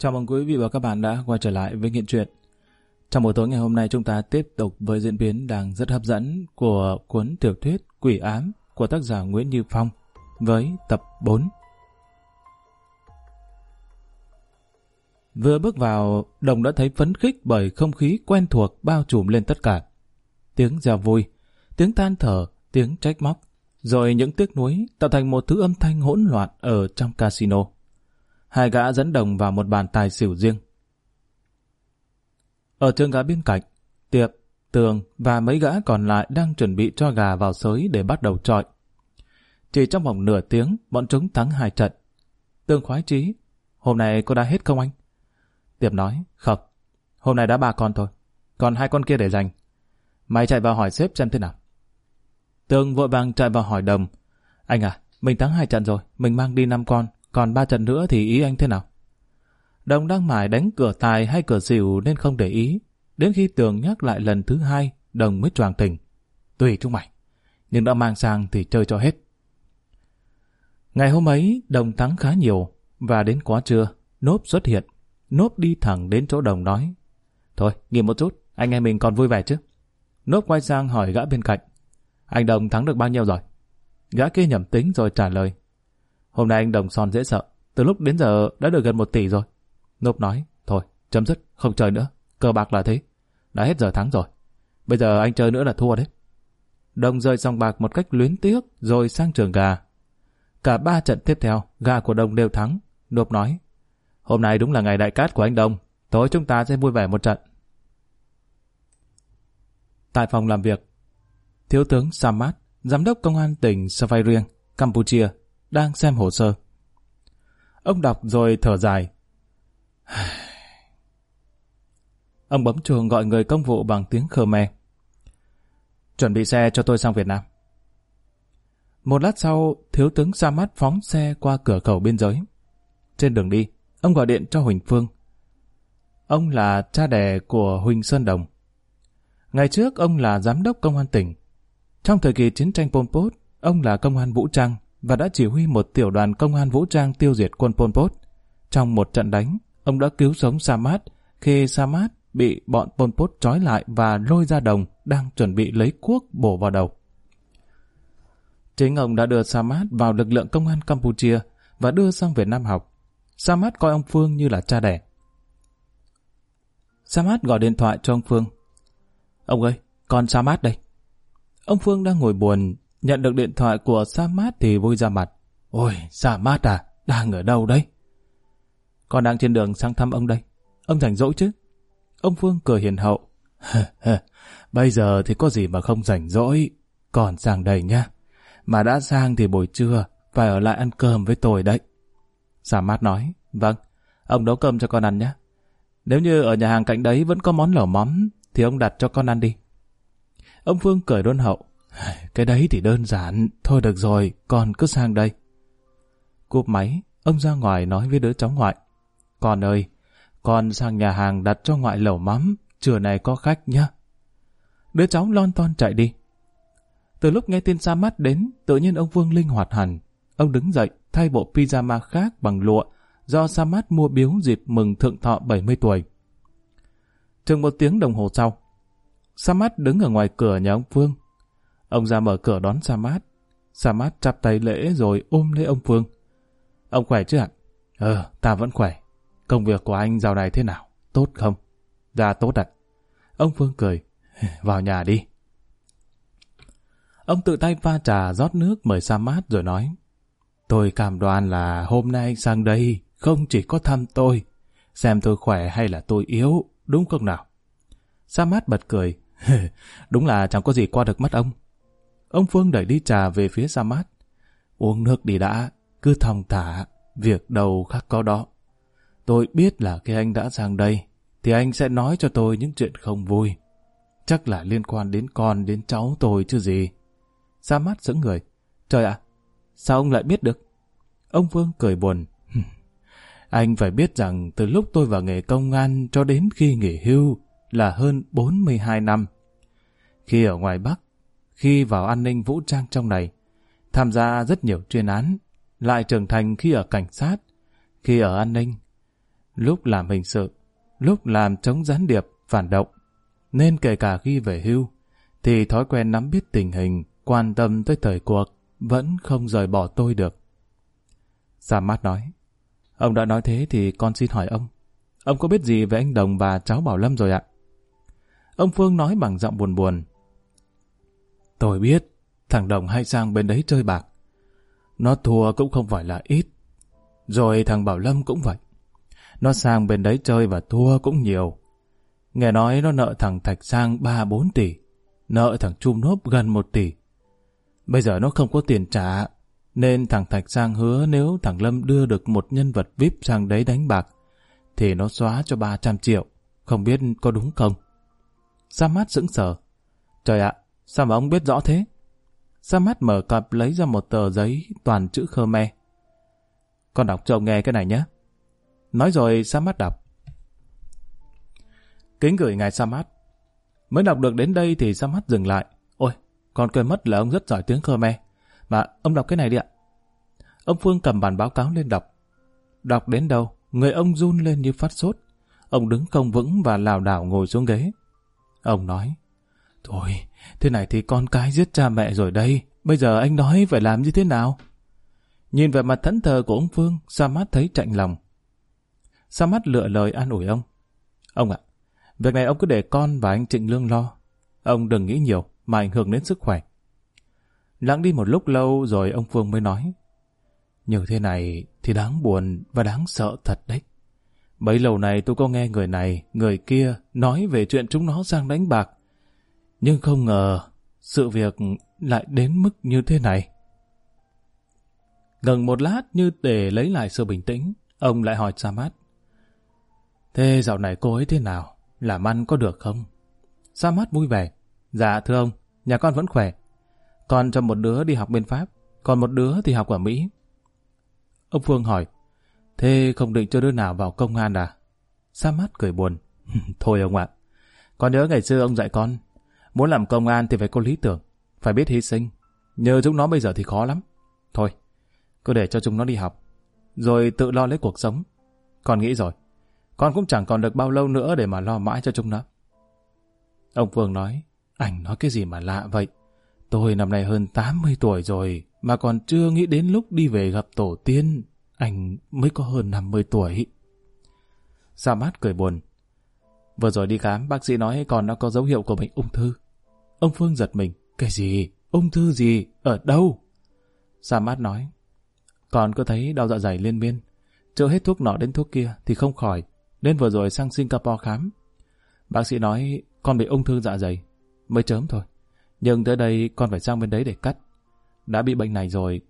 Chào mừng quý vị và các bạn đã quay trở lại với Nghiện Truyện. Trong buổi tối ngày hôm nay chúng ta tiếp tục với diễn biến đang rất hấp dẫn của cuốn tiểu thuyết Quỷ Ám của tác giả Nguyễn Như Phong với tập 4. Vừa bước vào, Đồng đã thấy phấn khích bởi không khí quen thuộc bao trùm lên tất cả. Tiếng reo vui, tiếng than thở, tiếng trách móc, rồi những tiếc nuối tạo thành một thứ âm thanh hỗn loạn ở trong casino. Hai gã dẫn đồng vào một bàn tài xỉu riêng. Ở trường gã bên cạnh, Tiệp, Tường và mấy gã còn lại đang chuẩn bị cho gà vào sới để bắt đầu trọi. Chỉ trong vòng nửa tiếng, bọn chúng thắng hai trận. Tường khoái chí, hôm nay cô đã hết không anh? Tiệp nói, không, hôm nay đã ba con thôi, còn hai con kia để dành. Mày chạy vào hỏi sếp xem thế nào. Tường vội vàng chạy vào hỏi đồng. Anh à, mình thắng hai trận rồi, mình mang đi năm con, còn ba trận nữa thì ý anh thế nào? Đồng đang mải đánh cửa tài hay cửa xỉu nên không để ý. Đến khi Tường nhắc lại lần thứ hai, Đồng mới choàng tình, Tùy chúng mày, nhưng đã mang sang thì chơi cho hết. Ngày hôm ấy, Đồng thắng khá nhiều, và đến quá trưa, Nốp xuất hiện. Nốp đi thẳng đến chỗ Đồng nói. Thôi, nghỉ một chút, anh em mình còn vui vẻ chứ. Nốp quay sang hỏi gã bên cạnh. Anh Đồng thắng được bao nhiêu rồi? Gã kia nhầm tính rồi trả lời. Hôm nay anh Đồng son dễ sợ. Từ lúc đến giờ đã được gần một tỷ rồi. Nộp nói, thôi, chấm dứt, không chơi nữa. Cờ bạc là thế. Đã hết giờ thắng rồi. Bây giờ anh chơi nữa là thua đấy. Đồng rơi xong bạc một cách luyến tiếc rồi sang trường gà. Cả ba trận tiếp theo, gà của Đồng đều thắng. Nộp nói, hôm nay đúng là ngày đại cát của anh Đồng. Tối chúng ta sẽ vui vẻ một trận. Tại phòng làm việc, Thiếu tướng Samat, giám đốc công an tỉnh Savairing, Campuchia, đang xem hồ sơ. Ông đọc rồi thở dài. Ông bấm chuông gọi người công vụ bằng tiếng Khmer. Chuẩn bị xe cho tôi sang Việt Nam. Một lát sau, thiếu tướng Samat phóng xe qua cửa khẩu biên giới. Trên đường đi, ông gọi điện cho Huỳnh Phương. Ông là cha đẻ của Huỳnh Sơn Đồng. Ngày trước ông là giám đốc công an tỉnh. Trong thời kỳ chiến tranh Pol Pot, ông là công an vũ trang và đã chỉ huy một tiểu đoàn công an vũ trang tiêu diệt quân Pol Pot. Trong một trận đánh, ông đã cứu sống Samat khi Samat bị bọn Pol Pot trói lại và lôi ra đồng đang chuẩn bị lấy cuốc bổ vào đầu. Chính ông đã đưa Samat vào lực lượng công an Campuchia và đưa sang Việt Nam học. Samat coi ông Phương như là cha đẻ. Samat gọi điện thoại cho ông Phương. Ông ơi, con Samat đây. Ông Phương đang ngồi buồn, nhận được điện thoại của Samat thì vui ra mặt. Ôi, Samat à, đang ở đâu đấy? Con đang trên đường sang thăm ông đây. Ông rảnh rỗi chứ? Ông Phương cười hiền hậu. Bây giờ thì có gì mà không rảnh rỗi. Còn sang đây nhá. Mà đã sang thì buổi trưa phải ở lại ăn cơm với tôi đấy. Samat nói. Vâng, ông nấu cơm cho con ăn nhé. Nếu như ở nhà hàng cạnh đấy vẫn có món lẩu mắm thì ông đặt cho con ăn đi. Ông Phương cười đôn hậu. Cái đấy thì đơn giản. Thôi được rồi, con cứ sang đây. Cúp máy, ông ra ngoài nói với đứa cháu ngoại. Con ơi, con sang nhà hàng đặt cho ngoại lẩu mắm, trưa này có khách nhá. Đứa cháu lon ton chạy đi. Từ lúc nghe tin Sa mắt đến, tự nhiên ông Vương linh hoạt hẳn. Ông đứng dậy, thay bộ pyjama khác bằng lụa, do Sa mắt mua biếu dịp mừng thượng thọ 70 tuổi. Chừng một tiếng đồng hồ sau, Samat đứng ở ngoài cửa nhà ông vương Ông ra mở cửa đón Samat. Samat chắp tay lễ rồi ôm lấy ông Phương. Ông khỏe chứ ạ? Ờ, ta vẫn khỏe. Công việc của anh dạo này thế nào? Tốt không? Dạ tốt ạ. Ông Phương cười. Vào nhà đi. Ông tự tay pha trà rót nước mời Samat rồi nói. Tôi cảm đoan là hôm nay anh sang đây không chỉ có thăm tôi, xem tôi khỏe hay là tôi yếu, đúng không nào? Samat bật cười. Đúng là chẳng có gì qua được mắt ông. Ông Phương đẩy đi trà về phía Samat. Uống nước đi đã, cứ thong thả, việc đầu khác có đó. Tôi biết là khi anh đã sang đây, thì anh sẽ nói cho tôi những chuyện không vui. Chắc là liên quan đến con, đến cháu tôi chứ gì. Samat sững người. Trời ạ, sao ông lại biết được? Ông Phương cười buồn. anh phải biết rằng từ lúc tôi vào nghề công an cho đến khi nghỉ hưu, là hơn 42 năm. Khi ở ngoài Bắc, khi vào an ninh vũ trang trong này, tham gia rất nhiều chuyên án, lại trưởng thành khi ở cảnh sát, khi ở an ninh, lúc làm hình sự, lúc làm chống gián điệp, phản động. Nên kể cả khi về hưu, thì thói quen nắm biết tình hình, quan tâm tới thời cuộc, vẫn không rời bỏ tôi được. Sa mát nói, ông đã nói thế thì con xin hỏi ông, ông có biết gì về anh Đồng và cháu Bảo Lâm rồi ạ? Ông Phương nói bằng giọng buồn buồn. Tôi biết, thằng Đồng hay sang bên đấy chơi bạc. Nó thua cũng không phải là ít. Rồi thằng Bảo Lâm cũng vậy. Nó sang bên đấy chơi và thua cũng nhiều. Nghe nói nó nợ thằng Thạch Sang 3-4 tỷ, nợ thằng Trung Nốp gần 1 tỷ. Bây giờ nó không có tiền trả, nên thằng Thạch Sang hứa nếu thằng Lâm đưa được một nhân vật VIP sang đấy đánh bạc, thì nó xóa cho 300 triệu. Không biết có đúng không? Sa mát sững sờ. Trời ạ, sao mà ông biết rõ thế? Sa mắt mở cặp lấy ra một tờ giấy toàn chữ Khmer. Con đọc cho ông nghe cái này nhé. Nói rồi Sa mắt đọc. Kính gửi ngài Sa mắt. Mới đọc được đến đây thì Sa mắt dừng lại. Ôi, con quên mất là ông rất giỏi tiếng Khmer. Mà ông đọc cái này đi ạ. Ông Phương cầm bản báo cáo lên đọc. Đọc đến đâu, người ông run lên như phát sốt. Ông đứng công vững và lảo đảo ngồi xuống ghế. Ông nói, Thôi, thế này thì con cái giết cha mẹ rồi đây. Bây giờ anh nói phải làm như thế nào? Nhìn vẻ mặt thẫn thờ của ông Phương, Sa Mát thấy chạnh lòng. Sa Mát lựa lời an ủi ông. Ông ạ, việc này ông cứ để con và anh Trịnh Lương lo. Ông đừng nghĩ nhiều mà ảnh hưởng đến sức khỏe. Lặng đi một lúc lâu rồi ông Phương mới nói. Như thế này thì đáng buồn và đáng sợ thật đấy. Bấy lâu này tôi có nghe người này, người kia nói về chuyện chúng nó sang đánh bạc. Nhưng không ngờ sự việc lại đến mức như thế này. Gần một lát như để lấy lại sự bình tĩnh, ông lại hỏi Samad. Thế dạo này cô ấy thế nào? Làm ăn có được không? Samad vui vẻ. Dạ thưa ông, nhà con vẫn khỏe. Con cho một đứa đi học bên Pháp, còn một đứa thì học ở Mỹ. Ông Phương hỏi, thế không định cho đứa nào vào công an à? Samad cười buồn. Thôi ông ạ, con nhớ ngày xưa ông dạy con, muốn làm công an thì phải có lý tưởng, phải biết hy sinh. Nhờ chúng nó bây giờ thì khó lắm. Thôi, cứ để cho chúng nó đi học, rồi tự lo lấy cuộc sống. Con nghĩ rồi, con cũng chẳng còn được bao lâu nữa để mà lo mãi cho chúng nó. Ông Phương nói, anh nói cái gì mà lạ vậy? Tôi năm nay hơn 80 tuổi rồi, mà còn chưa nghĩ đến lúc đi về gặp tổ tiên. Anh mới có hơn 50 tuổi. Sa mát cười buồn. Vừa rồi đi khám, bác sĩ nói còn nó có dấu hiệu của bệnh ung thư. Ông Phương giật mình. Cái gì? Ung thư gì? Ở đâu? Sa mát nói. Còn cứ thấy đau dạ dày liên miên. Chưa hết thuốc nọ đến thuốc kia thì không khỏi. Nên vừa rồi sang Singapore khám. Bác sĩ nói con bị ung thư dạ dày. Mới chớm thôi. Nhưng tới đây con phải sang bên đấy để cắt. Đã bị bệnh này rồi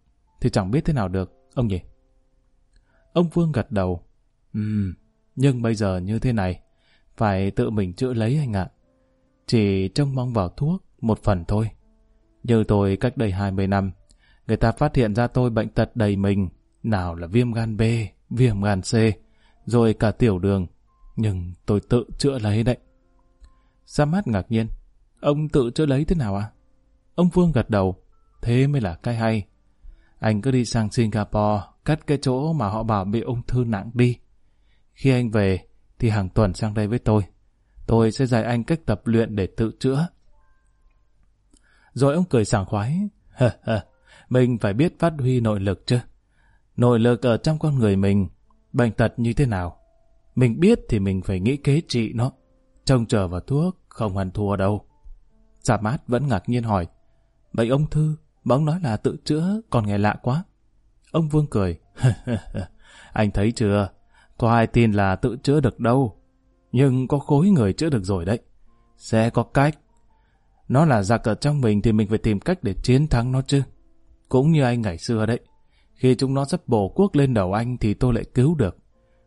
thì chẳng biết thế nào được, ông nhỉ? Ông phương gật đầu. Ừm, nhưng bây giờ như thế này, phải tự mình chữa lấy anh ạ. Chỉ trông mong vào thuốc, một phần thôi. Như tôi cách đây 20 năm, người ta phát hiện ra tôi bệnh tật đầy mình, nào là viêm gan B, viêm gan C, rồi cả tiểu đường. Nhưng tôi tự chữa lấy đấy. Sa mát ngạc nhiên. Ông tự chữa lấy thế nào à? Ông Vương gật đầu. Thế mới là cái hay. Anh cứ đi sang Singapore, cắt cái chỗ mà họ bảo bị ung thư nặng đi. Khi anh về, thì hàng tuần sang đây với tôi. Tôi sẽ dạy anh cách tập luyện để tự chữa. Rồi ông cười sảng khoái. Hờ hờ, mình phải biết phát huy nội lực chứ. Nội lực ở trong con người mình, bệnh tật như thế nào. Mình biết thì mình phải nghĩ kế trị nó. Trông chờ vào thuốc, không ăn thua đâu. Giả mát vẫn ngạc nhiên hỏi. Bệnh ung thư, mà ông nói là tự chữa, còn nghe lạ quá. Ông Vương cười. Anh thấy chưa? Có ai tin là tự chữa được đâu. Nhưng có khối người chữa được rồi đấy. Sẽ có cách. Nó là giặc ở trong mình thì mình phải tìm cách để chiến thắng nó chứ. Cũng như anh ngày xưa đấy. Khi chúng nó sắp bổ quốc lên đầu anh thì tôi lại cứu được.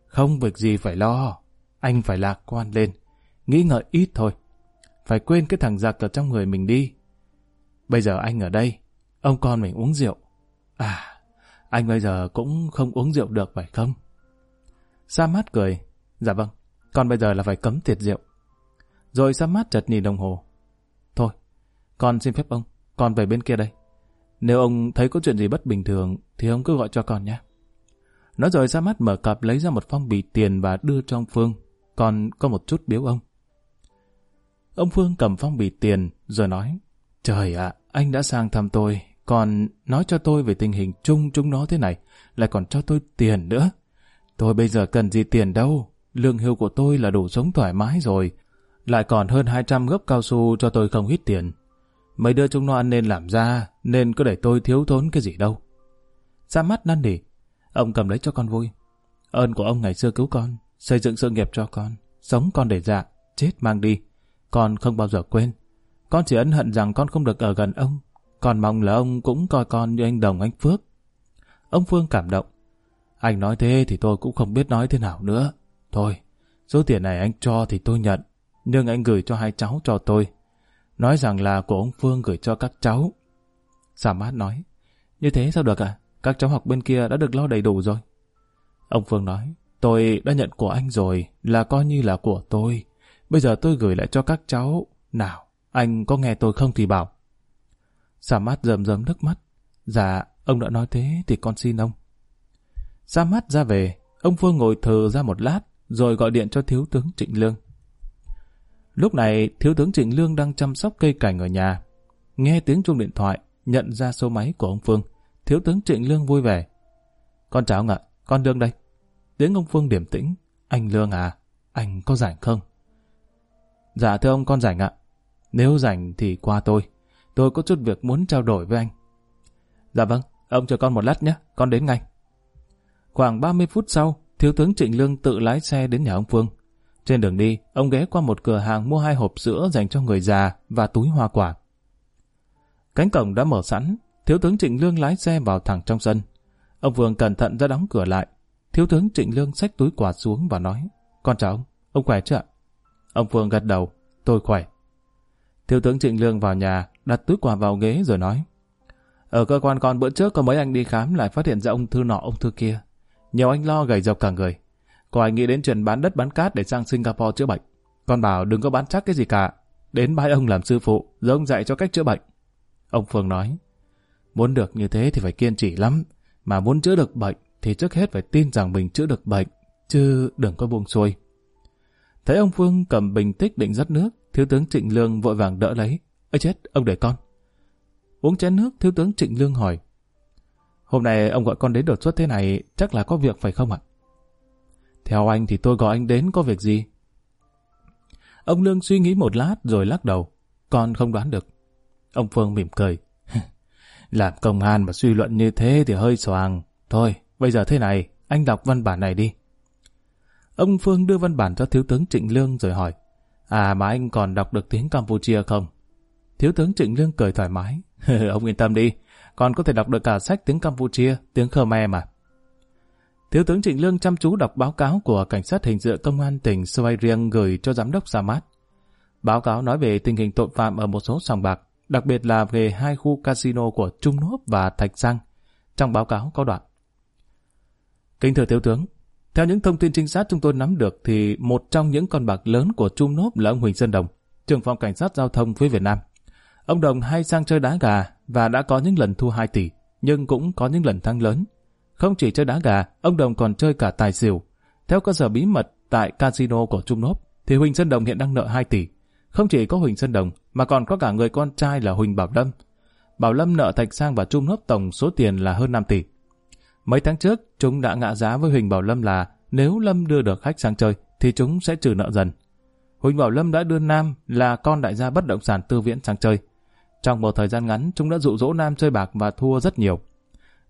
Không việc gì phải lo. Anh phải lạc quan lên. Nghĩ ngợi ít thôi. Phải quên cái thằng giặc ở trong người mình đi. Bây giờ anh ở đây. Ông con mình uống rượu. À, anh bây giờ cũng không uống rượu được phải không? Sa mát cười. Dạ vâng, con bây giờ là phải cấm tiệt rượu. Rồi Sa mát chợt nhìn đồng hồ. Thôi, con xin phép ông, con về bên kia đây. Nếu ông thấy có chuyện gì bất bình thường thì ông cứ gọi cho con nhé. Nói rồi Sa mát mở cặp lấy ra một phong bì tiền và đưa cho ông Phương, còn có một chút biếu ông. Ông Phương cầm phong bì tiền rồi nói, Trời ạ, anh đã sang thăm tôi, còn nói cho tôi về tình hình chung chúng nó thế này, lại còn cho tôi tiền nữa. Tôi bây giờ cần gì tiền đâu, lương hưu của tôi là đủ sống thoải mái rồi, lại còn hơn 200 gốc cao su cho tôi không ít tiền. Mấy đứa chúng nó ăn nên làm ra, nên cứ để tôi thiếu thốn cái gì đâu. Ra mắt năn nỉ, ông cầm lấy cho con vui. Ơn của ông ngày xưa cứu con, xây dựng sự nghiệp cho con, sống con để dạ, chết mang đi. Con không bao giờ quên. Con chỉ ân hận rằng con không được ở gần ông, còn mong là ông cũng coi con như anh Đồng anh Phước. Ông Phương cảm động. Anh nói thế thì tôi cũng không biết nói thế nào nữa. Thôi, số tiền này anh cho thì tôi nhận, nhưng anh gửi cho hai cháu cho tôi. Nói rằng là của ông Phương gửi cho các cháu. Giả mát nói, như thế sao được à? Các cháu học bên kia đã được lo đầy đủ rồi. Ông Phương nói, tôi đã nhận của anh rồi, là coi như là của tôi. Bây giờ tôi gửi lại cho các cháu. Nào, anh có nghe tôi không thì bảo. Sa mát rầm rầm nước mắt. Dạ, ông đã nói thế thì con xin ông. Ra mắt ra về, ông Phương ngồi thờ ra một lát, rồi gọi điện cho thiếu tướng Trịnh Lương. Lúc này, thiếu tướng Trịnh Lương đang chăm sóc cây cảnh ở nhà. Nghe tiếng chuông điện thoại, nhận ra số máy của ông Phương. Thiếu tướng Trịnh Lương vui vẻ. Con chào ông ạ, con Lương đây. Tiếng ông Phương điểm tĩnh. Anh Lương à, anh có rảnh không? Dạ thưa ông con rảnh ạ. Nếu rảnh thì qua tôi. Tôi có chút việc muốn trao đổi với anh. Dạ vâng, ông chờ con một lát nhé, con đến ngay. Khoảng 30 phút sau, thiếu tướng Trịnh Lương tự lái xe đến nhà ông Phương. Trên đường đi, ông ghé qua một cửa hàng mua hai hộp sữa dành cho người già và túi hoa quả. Cánh cổng đã mở sẵn, thiếu tướng Trịnh Lương lái xe vào thẳng trong sân. Ông Phương cẩn thận ra đóng cửa lại. Thiếu tướng Trịnh Lương xách túi quà xuống và nói, Con chào ông, ông khỏe chưa ạ? Ông Phương gật đầu, tôi khỏe. Thiếu tướng Trịnh Lương vào nhà, đặt túi quà vào ghế rồi nói, Ở cơ quan con bữa trước có mấy anh đi khám lại phát hiện ra ông thư nọ ông thư kia. Nhiều anh lo gầy dọc cả người. Có anh nghĩ đến chuyện bán đất bán cát để sang Singapore chữa bệnh. Con bảo đừng có bán chắc cái gì cả. Đến bái ông làm sư phụ, rồi ông dạy cho cách chữa bệnh. Ông Phương nói, muốn được như thế thì phải kiên trì lắm. Mà muốn chữa được bệnh thì trước hết phải tin rằng mình chữa được bệnh, chứ đừng có buông xuôi. Thấy ông Phương cầm bình tích định rót nước, thiếu tướng Trịnh Lương vội vàng đỡ lấy. Ây chết, ông để con. Uống chén nước, thiếu tướng Trịnh Lương hỏi. Hôm nay ông gọi con đến đột xuất thế này, chắc là có việc phải không ạ? Theo anh thì tôi gọi anh đến có việc gì? Ông Lương suy nghĩ một lát rồi lắc đầu. Con không đoán được. Ông Phương mỉm cười. Làm công an mà suy luận như thế thì hơi soàng. Thôi, bây giờ thế này, anh đọc văn bản này đi. Ông Phương đưa văn bản cho Thiếu tướng Trịnh Lương rồi hỏi, À mà anh còn đọc được tiếng Campuchia không? Thiếu tướng Trịnh Lương cười thoải mái. ông yên tâm đi, còn có thể đọc được cả sách tiếng Campuchia, tiếng Khmer mà. Thiếu tướng Trịnh Lương chăm chú đọc báo cáo của Cảnh sát Hình sự Công an tỉnh Svay Rieng gửi cho Giám đốc Samad. Báo cáo nói về tình hình tội phạm ở một số sòng bạc, đặc biệt là về hai khu casino của Trung Nốt và Thạch Giang. Trong báo cáo có đoạn. Kính thưa Thiếu tướng, theo những thông tin trinh sát chúng tôi nắm được thì một trong những con bạc lớn của Trung Nốt là ông Huỳnh Sơn Đồng, trưởng phòng cảnh sát giao thông phía Việt Nam. Ông Đồng hay sang chơi đá gà và đã có những lần thua 2 tỷ, nhưng cũng có những lần thắng lớn. Không chỉ chơi đá gà, ông Đồng còn chơi cả tài xỉu. Theo cơ sở bí mật tại casino của Trung Nốt, thì Huỳnh Sơn Đồng hiện đang nợ 2 tỷ. Không chỉ có Huỳnh Sơn Đồng, mà còn có cả người con trai là Huỳnh Bảo Lâm. Bảo Lâm nợ Thạch Sang và Trung Nốt tổng số tiền là hơn 5 tỷ. Mấy tháng trước, chúng đã ngã giá với Huỳnh Bảo Lâm là nếu Lâm đưa được khách sang chơi, thì chúng sẽ trừ nợ dần. Huỳnh Bảo Lâm đã đưa Nam là con đại gia bất động sản tư viễn sang chơi. Trong một thời gian ngắn, chúng đã dụ dỗ Nam chơi bạc và thua rất nhiều.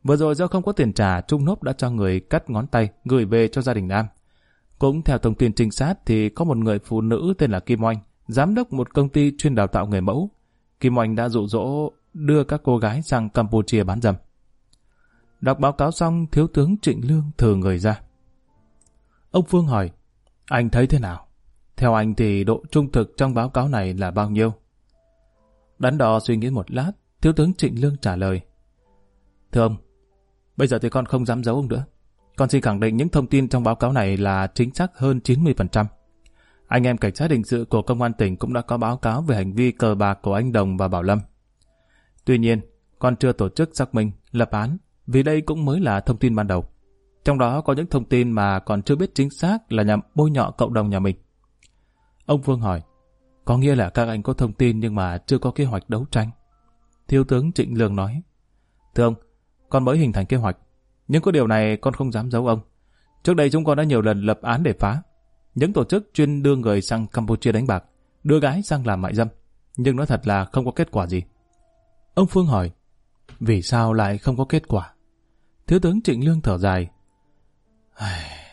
Vừa rồi do không có tiền trả, Trung nốt đã cho người cắt ngón tay gửi về cho gia đình Nam. Cũng theo thông tin trinh sát thì có một người phụ nữ tên là Kim Oanh, giám đốc một công ty chuyên đào tạo người mẫu. Kim Oanh đã dụ dỗ đưa các cô gái sang Campuchia bán dâm. Đọc báo cáo xong, thiếu tướng Trịnh Lương thử người ra. Ông Phương hỏi, anh thấy thế nào? Theo anh thì độ trung thực trong báo cáo này là bao nhiêu? Đắn đo suy nghĩ một lát, thiếu tướng Trịnh Lương trả lời. Thưa ông, bây giờ thì con không dám giấu ông nữa. Con xin khẳng định những thông tin trong báo cáo này là chính xác hơn 90%. Anh em cảnh sát hình sự của công an tỉnh cũng đã có báo cáo về hành vi cờ bạc của anh Đồng và Bảo Lâm. Tuy nhiên, con chưa tổ chức xác minh, lập án vì đây cũng mới là thông tin ban đầu. Trong đó có những thông tin mà còn chưa biết chính xác là nhằm bôi nhọ cộng đồng nhà mình. Ông Vương hỏi, có nghĩa là các anh có thông tin nhưng mà chưa có kế hoạch đấu tranh. Thiếu tướng Trịnh Lương nói, Thưa ông, con mới hình thành kế hoạch, nhưng có điều này con không dám giấu ông. Trước đây chúng con đã nhiều lần lập án để phá. Những tổ chức chuyên đưa người sang Campuchia đánh bạc, đưa gái sang làm mại dâm, nhưng nói thật là không có kết quả gì. Ông Phương hỏi, vì sao lại không có kết quả? Thiếu tướng Trịnh Lương thở dài.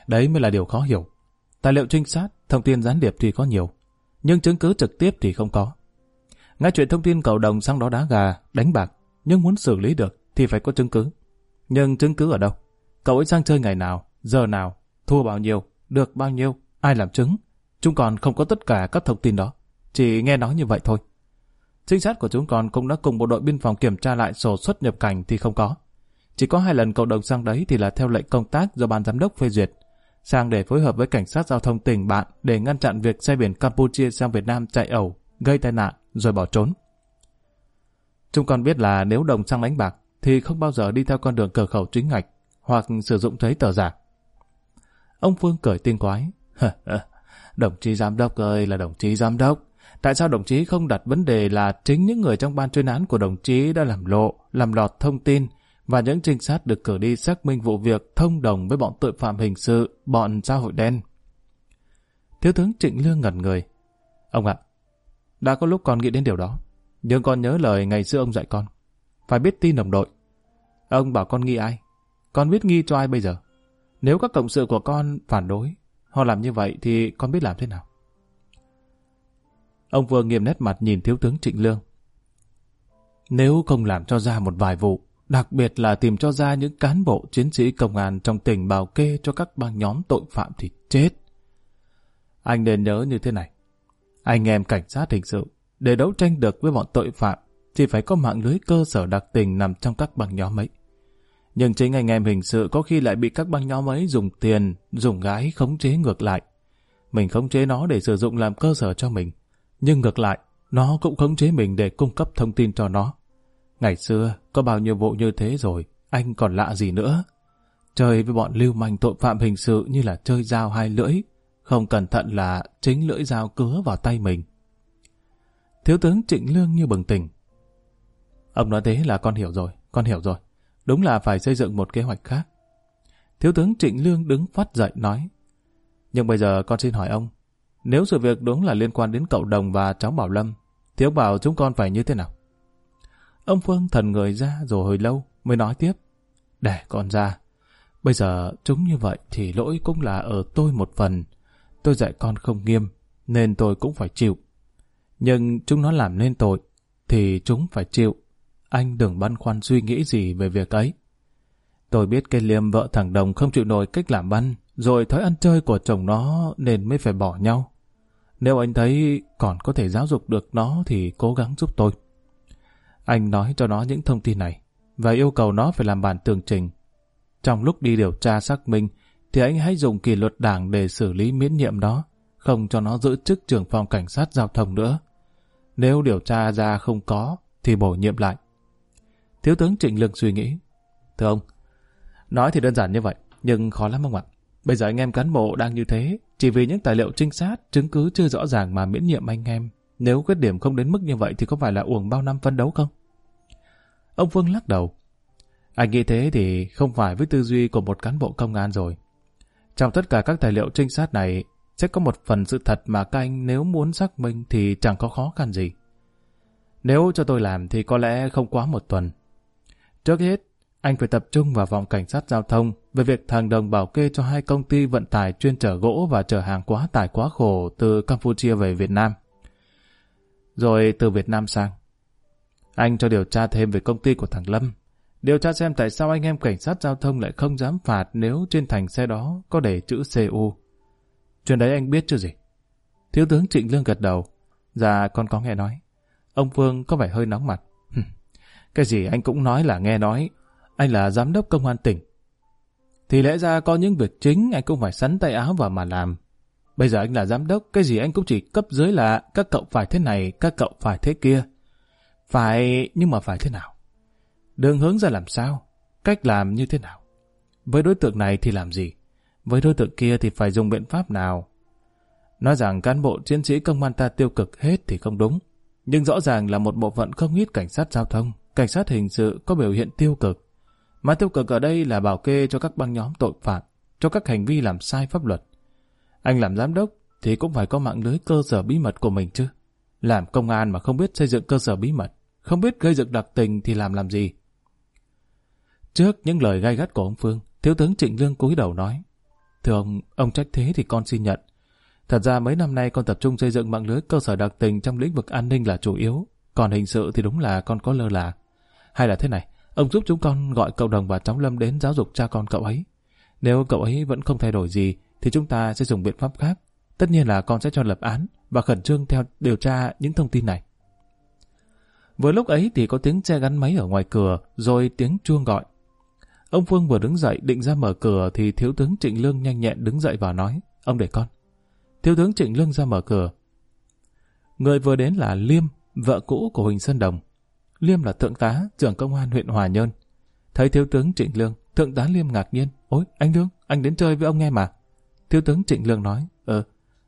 Đấy mới là điều khó hiểu. Tài liệu trinh sát, thông tin gián điệp thì có nhiều, nhưng chứng cứ trực tiếp thì không có. nghe chuyện thông tin cầu đồng sang đó đá gà, đánh bạc, nhưng muốn xử lý được thì phải có chứng cứ. Nhưng chứng cứ ở đâu? Cậu ấy sang chơi ngày nào, giờ nào, thua bao nhiêu, được bao nhiêu, ai làm chứng? Chúng còn không có tất cả các thông tin đó. Chỉ nghe nói như vậy thôi. Trinh sát của chúng còn cũng đã cùng bộ đội biên phòng kiểm tra lại sổ xuất nhập cảnh thì không có. Chỉ có hai lần cậu đồng sang đấy thì là theo lệnh công tác do ban giám đốc phê duyệt. Sang để phối hợp với cảnh sát giao thông tỉnh bạn để ngăn chặn việc xe biển Campuchia sang Việt Nam chạy ẩu, gây tai nạn rồi bỏ trốn. Chúng còn biết là nếu đồng sang đánh bạc thì không bao giờ đi theo con đường cửa khẩu chính ngạch hoặc sử dụng giấy tờ giả. Ông Phương cười tiên quái. đồng chí giám đốc ơi là đồng chí giám đốc. Tại sao đồng chí không đặt vấn đề là chính những người trong ban chuyên án của đồng chí đã làm lộ, làm lọt thông tin và những trinh sát được cử đi xác minh vụ việc thông đồng với bọn tội phạm hình sự, bọn xã hội đen. Thiếu tướng Trịnh Lương ngẩn người. Ông ạ, đã có lúc con nghĩ đến điều đó, nhưng con nhớ lời ngày xưa ông dạy con. Phải biết tin đồng đội. Ông bảo con nghi ai? Con biết nghi cho ai bây giờ? Nếu các cộng sự của con phản đối, họ làm như vậy thì con biết làm thế nào? Ông vừa nghiêm nét mặt nhìn thiếu tướng Trịnh Lương. Nếu không làm cho ra một vài vụ, đặc biệt là tìm cho ra những cán bộ chiến sĩ công an trong tỉnh bảo kê cho các băng nhóm tội phạm thì chết. Anh nên nhớ như thế này. Anh em cảnh sát hình sự, để đấu tranh được với bọn tội phạm, thì phải có mạng lưới cơ sở đặc tình nằm trong các băng nhóm ấy. Nhưng chính anh em hình sự có khi lại bị các băng nhóm ấy dùng tiền, dùng gái khống chế ngược lại. Mình khống chế nó để sử dụng làm cơ sở cho mình. Nhưng ngược lại, nó cũng khống chế mình để cung cấp thông tin cho nó. Ngày xưa, có bao nhiêu vụ như thế rồi, anh còn lạ gì nữa. Chơi với bọn lưu manh tội phạm hình sự như là chơi dao hai lưỡi, không cẩn thận là chính lưỡi dao cứa vào tay mình. Thiếu tướng Trịnh Lương như bừng tỉnh. Ông nói thế là con hiểu rồi, con hiểu rồi. Đúng là phải xây dựng một kế hoạch khác. Thiếu tướng Trịnh Lương đứng phát dậy nói. Nhưng bây giờ con xin hỏi ông, nếu sự việc đúng là liên quan đến cậu Đồng và cháu Bảo Lâm, thiếu bảo chúng con phải như thế nào? Ông Phương thần người ra rồi hồi lâu mới nói tiếp. Để con ra. Bây giờ chúng như vậy thì lỗi cũng là ở tôi một phần. Tôi dạy con không nghiêm, nên tôi cũng phải chịu. Nhưng chúng nó làm nên tội, thì chúng phải chịu. Anh đừng băn khoăn suy nghĩ gì về việc ấy. Tôi biết cây liêm vợ thằng Đồng không chịu nổi cách làm ăn, rồi thói ăn chơi của chồng nó nên mới phải bỏ nhau. Nếu anh thấy còn có thể giáo dục được nó thì cố gắng giúp tôi. Anh nói cho nó những thông tin này và yêu cầu nó phải làm bản tường trình. Trong lúc đi điều tra xác minh thì anh hãy dùng kỷ luật đảng để xử lý miễn nhiệm đó, không cho nó giữ chức trưởng phòng cảnh sát giao thông nữa. Nếu điều tra ra không có thì bổ nhiệm lại. Thiếu tướng Trịnh Lương suy nghĩ. Thưa ông, nói thì đơn giản như vậy, nhưng khó lắm ông ạ. Bây giờ anh em cán bộ đang như thế, chỉ vì những tài liệu trinh sát, chứng cứ chưa rõ ràng mà miễn nhiệm anh em. Nếu khuyết điểm không đến mức như vậy thì có phải là uổng bao năm phân đấu không? Ông Phương lắc đầu. Anh nghĩ thế thì không phải với tư duy của một cán bộ công an rồi. Trong tất cả các tài liệu trinh sát này sẽ có một phần sự thật mà các anh nếu muốn xác minh thì chẳng có khó khăn gì. Nếu cho tôi làm thì có lẽ không quá một tuần. Trước hết, anh phải tập trung vào vòng cảnh sát giao thông về việc thằng Đồng bảo kê cho hai công ty vận tải chuyên chở gỗ và chở hàng quá tải quá khổ từ Campuchia về Việt Nam. Rồi từ Việt Nam sang. Anh cho điều tra thêm về công ty của thằng Lâm. Điều tra xem tại sao anh em cảnh sát giao thông lại không dám phạt nếu trên thành xe đó có để chữ CU. Chuyện đấy anh biết chưa gì? Thiếu tướng Trịnh Lương gật đầu. Dạ con có nghe nói. Ông Phương có vẻ hơi nóng mặt. Cái gì anh cũng nói là nghe nói. Anh là giám đốc công an tỉnh. Thì lẽ ra có những việc chính anh cũng phải sắn tay áo vào mà làm. Bây giờ anh là giám đốc, cái gì anh cũng chỉ cấp dưới là các cậu phải thế này, các cậu phải thế kia. Phải, nhưng mà phải thế nào? Đường hướng ra làm sao? Cách làm như thế nào? với đối tượng này thì làm gì? Với đối tượng kia thì phải dùng biện pháp nào? Nói rằng cán bộ chiến sĩ công an ta tiêu cực hết thì không đúng. Nhưng rõ ràng là một bộ phận không ít cảnh sát giao thông, cảnh sát hình sự có biểu hiện tiêu cực. Mà tiêu cực ở đây là bảo kê cho các băng nhóm tội phạm, cho các hành vi làm sai pháp luật. Anh làm giám đốc thì cũng phải có mạng lưới cơ sở bí mật của mình chứ. Làm công an mà không biết xây dựng cơ sở bí mật, không biết gây dựng đặc tình thì làm làm gì. Trước những lời gai gắt của ông Phương, Thiếu tướng Trịnh Lương cúi đầu nói, Thưa ông, ông trách thế thì con xin nhận. Thật ra mấy năm nay con tập trung xây dựng mạng lưới cơ sở đặc tình trong lĩnh vực an ninh là chủ yếu, còn hình sự thì đúng là con có lơ là. Hay là thế này, ông giúp chúng con gọi cậu đồng và cháu Lâm đến giáo dục cha con cậu ấy. Nếu cậu ấy vẫn không thay đổi gì, thì chúng ta sẽ dùng biện pháp khác. Tất nhiên là con sẽ cho lập án và khẩn trương theo điều tra những thông tin này. Vừa lúc ấy thì có tiếng xe gắn máy ở ngoài cửa, rồi tiếng chuông gọi. Ông Phương vừa đứng dậy định ra mở cửa thì thiếu tướng Trịnh Lương nhanh nhẹn đứng dậy và nói, ông để con. Thiếu tướng Trịnh Lương ra mở cửa. Người vừa đến là Liêm, vợ cũ của Huỳnh Sơn Đồng. Liêm là thượng tá, trưởng công an huyện Hòa Nhơn. Thấy thiếu tướng Trịnh Lương, thượng tá Liêm ngạc nhiên. Ôi, anh Lương, anh đến chơi với ông nghe mà. Thiếu tướng Trịnh Lương nói, ờ,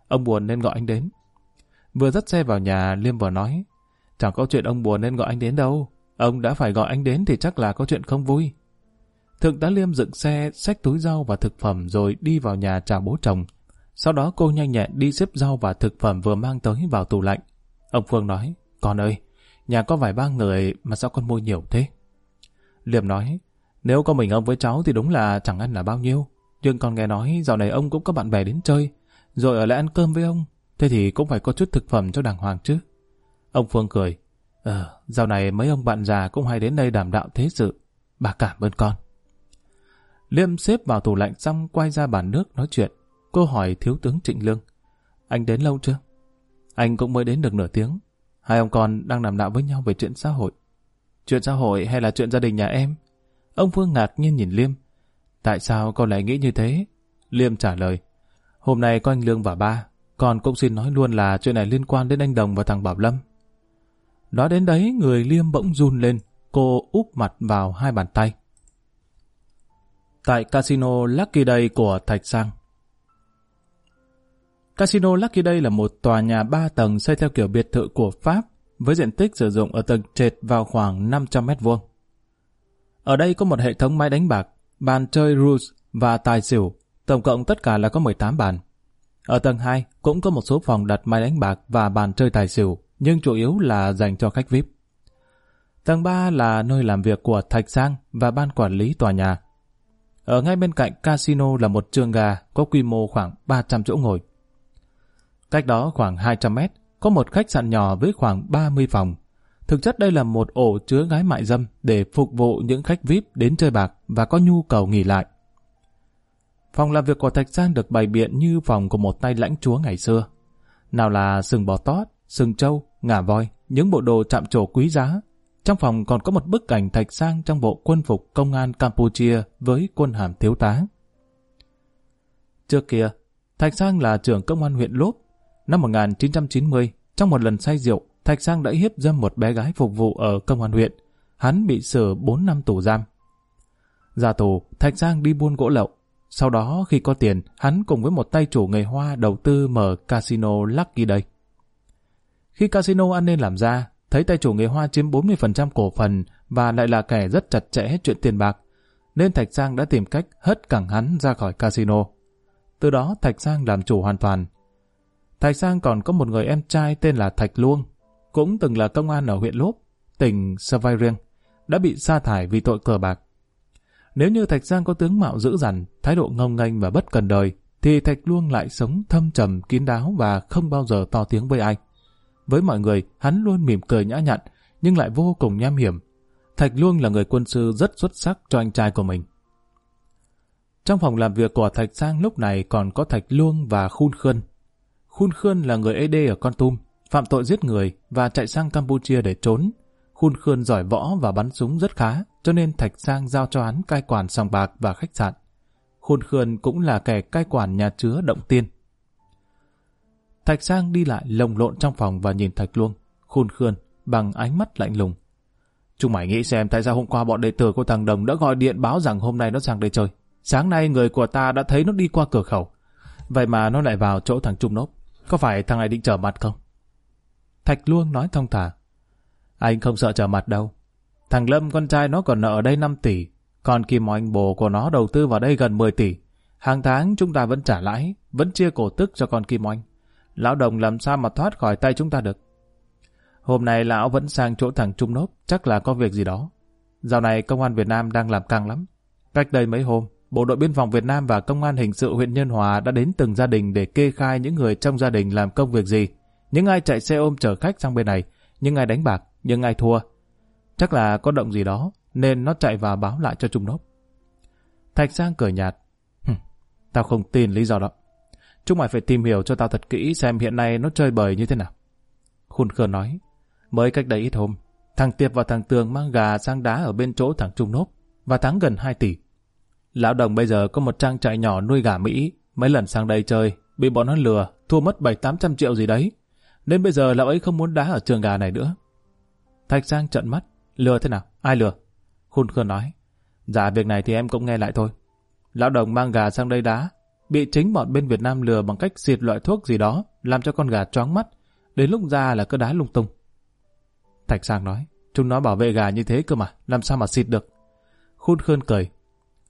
ông buồn nên gọi anh đến. Vừa dắt xe vào nhà, Liêm vừa nói, chẳng có chuyện ông buồn nên gọi anh đến đâu. Ông đã phải gọi anh đến thì chắc là có chuyện không vui. Thượng tá Liêm dựng xe, xách túi rau và thực phẩm rồi đi vào nhà chào bố chồng. Sau đó cô nhanh nhẹn đi xếp rau và thực phẩm vừa mang tới vào tủ lạnh. Ông Phương nói, con ơi, nhà có vài ba người mà sao con mua nhiều thế? Liêm nói, nếu có mình ông với cháu thì đúng là chẳng ăn là bao nhiêu. Nhưng còn nghe nói dạo này ông cũng có bạn bè đến chơi, rồi ở lại ăn cơm với ông. Thế thì cũng phải có chút thực phẩm cho đàng hoàng chứ. Ông Phương cười, Ờ, dạo này mấy ông bạn già cũng hay đến đây đảm đạo thế sự. Bà cảm ơn con. Liêm xếp vào tủ lạnh xong quay ra bàn nước nói chuyện. Cô hỏi thiếu tướng Trịnh Lương. Anh đến lâu chưa? Anh cũng mới đến được nửa tiếng. Hai ông con đang đàm đạo với nhau về chuyện xã hội. Chuyện xã hội hay là chuyện gia đình nhà em? Ông Phương ngạc nhiên nhìn Liêm. Tại sao con lại nghĩ như thế? Liêm trả lời. Hôm nay có anh Lương và ba. Con cũng xin nói luôn là chuyện này liên quan đến anh Đồng và thằng Bảo Lâm. Nói đến đấy, người Liêm bỗng run lên. Cô úp mặt vào hai bàn tay tại Casino Lucky Day của Thạch Sang. Casino Lucky Day là một tòa nhà 3 tầng xây theo kiểu biệt thự của Pháp với diện tích sử dụng ở tầng trệt vào khoảng 500 mét vuông. Ở đây có một hệ thống máy đánh bạc, bàn chơi rules và tài xỉu, tổng cộng tất cả là có 18 bàn. Ở tầng 2 cũng có một số phòng đặt máy đánh bạc và bàn chơi tài xỉu, nhưng chủ yếu là dành cho khách VIP. Tầng 3 là nơi làm việc của Thạch Sang và ban quản lý tòa nhà. Ở ngay bên cạnh casino là một trường gà có quy mô khoảng 300 chỗ ngồi. Cách đó khoảng 200 mét, có một khách sạn nhỏ với khoảng 30 phòng. Thực chất đây là một ổ chứa gái mại dâm để phục vụ những khách VIP đến chơi bạc và có nhu cầu nghỉ lại. Phòng làm việc của Thạch Giang được bày biện như phòng của một tay lãnh chúa ngày xưa. Nào là sừng bò tót, sừng trâu, ngả voi, những bộ đồ chạm trổ quý giá, trong phòng còn có một bức ảnh Thạch Sang trong bộ quân phục công an Campuchia với quân hàm thiếu tá. Trước kia, Thạch Sang là trưởng công an huyện Lốp. Năm 1990, trong một lần say rượu, Thạch Sang đã hiếp dâm một bé gái phục vụ ở công an huyện. Hắn bị xử 4 năm tù giam. Ra tù, Thạch Sang đi buôn gỗ lậu. Sau đó khi có tiền, hắn cùng với một tay chủ người Hoa đầu tư mở casino Lucky Day. Khi casino ăn nên làm ra, thấy tay chủ người Hoa chiếm 40% cổ phần và lại là kẻ rất chặt chẽ chuyện tiền bạc, nên Thạch Sang đã tìm cách hất cẳng hắn ra khỏi casino. Từ đó Thạch Sang làm chủ hoàn toàn. Thạch Sang còn có một người em trai tên là Thạch Luông, cũng từng là công an ở huyện Lốp, tỉnh Savai Riêng, đã bị sa thải vì tội cờ bạc. Nếu như Thạch Giang có tướng mạo dữ dằn, thái độ ngông nghênh và bất cần đời, thì Thạch Luông lại sống thâm trầm, kín đáo và không bao giờ to tiếng với ai. Với mọi người, hắn luôn mỉm cười nhã nhặn, nhưng lại vô cùng nham hiểm. Thạch Luông là người quân sư rất xuất sắc cho anh trai của mình. Trong phòng làm việc của Thạch Sang lúc này còn có Thạch Luông và Khun Khơn. Khun Khơn là người ED ở Con Tum, phạm tội giết người và chạy sang Campuchia để trốn. Khun Khơn giỏi võ và bắn súng rất khá, cho nên Thạch Sang giao cho hắn cai quản sòng bạc và khách sạn. Khun Khơn cũng là kẻ cai quản nhà chứa động tiên. Thạch Sang đi lại lồng lộn trong phòng và nhìn Thạch Luông, khôn khươn, bằng ánh mắt lạnh lùng. Chúng mày nghĩ xem tại sao hôm qua bọn đệ tử của thằng Đồng đã gọi điện báo rằng hôm nay nó sang đây chơi. Sáng nay người của ta đã thấy nó đi qua cửa khẩu. Vậy mà nó lại vào chỗ thằng Trung Nốp. Có phải thằng này định trở mặt không? Thạch Luông nói thông thả. Anh không sợ trở mặt đâu. Thằng Lâm con trai nó còn nợ ở đây 5 tỷ. Còn Kim Oanh bồ của nó đầu tư vào đây gần 10 tỷ. Hàng tháng chúng ta vẫn trả lãi, vẫn chia cổ tức cho con Kim Oanh. Lão Đồng làm sao mà thoát khỏi tay chúng ta được. Hôm nay lão vẫn sang chỗ thằng Trung Nốp, chắc là có việc gì đó. Dạo này công an Việt Nam đang làm căng lắm. Cách đây mấy hôm, Bộ đội Biên phòng Việt Nam và Công an Hình sự huyện Nhân Hòa đã đến từng gia đình để kê khai những người trong gia đình làm công việc gì. Những ai chạy xe ôm chở khách sang bên này, những ai đánh bạc, những ai thua. Chắc là có động gì đó, nên nó chạy vào báo lại cho Trung đốc. Thạch Giang cười nhạt. Tao không tin lý do đó. Chúng mày phải tìm hiểu cho tao thật kỹ xem hiện nay nó chơi bời như thế nào. Khôn khờ nói. Mới cách đây ít hôm, thằng Tiệp và thằng Tường mang gà sang đá ở bên chỗ thằng Trung Nốp và thắng gần 2 tỷ. Lão Đồng bây giờ có một trang trại nhỏ nuôi gà Mỹ, mấy lần sang đây chơi, bị bọn nó lừa, thua mất 7-800 triệu gì đấy. Nên bây giờ lão ấy không muốn đá ở trường gà này nữa. Thạch Giang trận mắt, lừa thế nào? Ai lừa? Khôn khờ nói. Dạ việc này thì em cũng nghe lại thôi. Lão Đồng mang gà sang đây đá, bị chính bọn bên Việt Nam lừa bằng cách xịt loại thuốc gì đó, làm cho con gà choáng mắt, đến lúc ra là cứ đá lung tung. Thạch Sang nói, chúng nó bảo vệ gà như thế cơ mà, làm sao mà xịt được. Khôn khơn cười,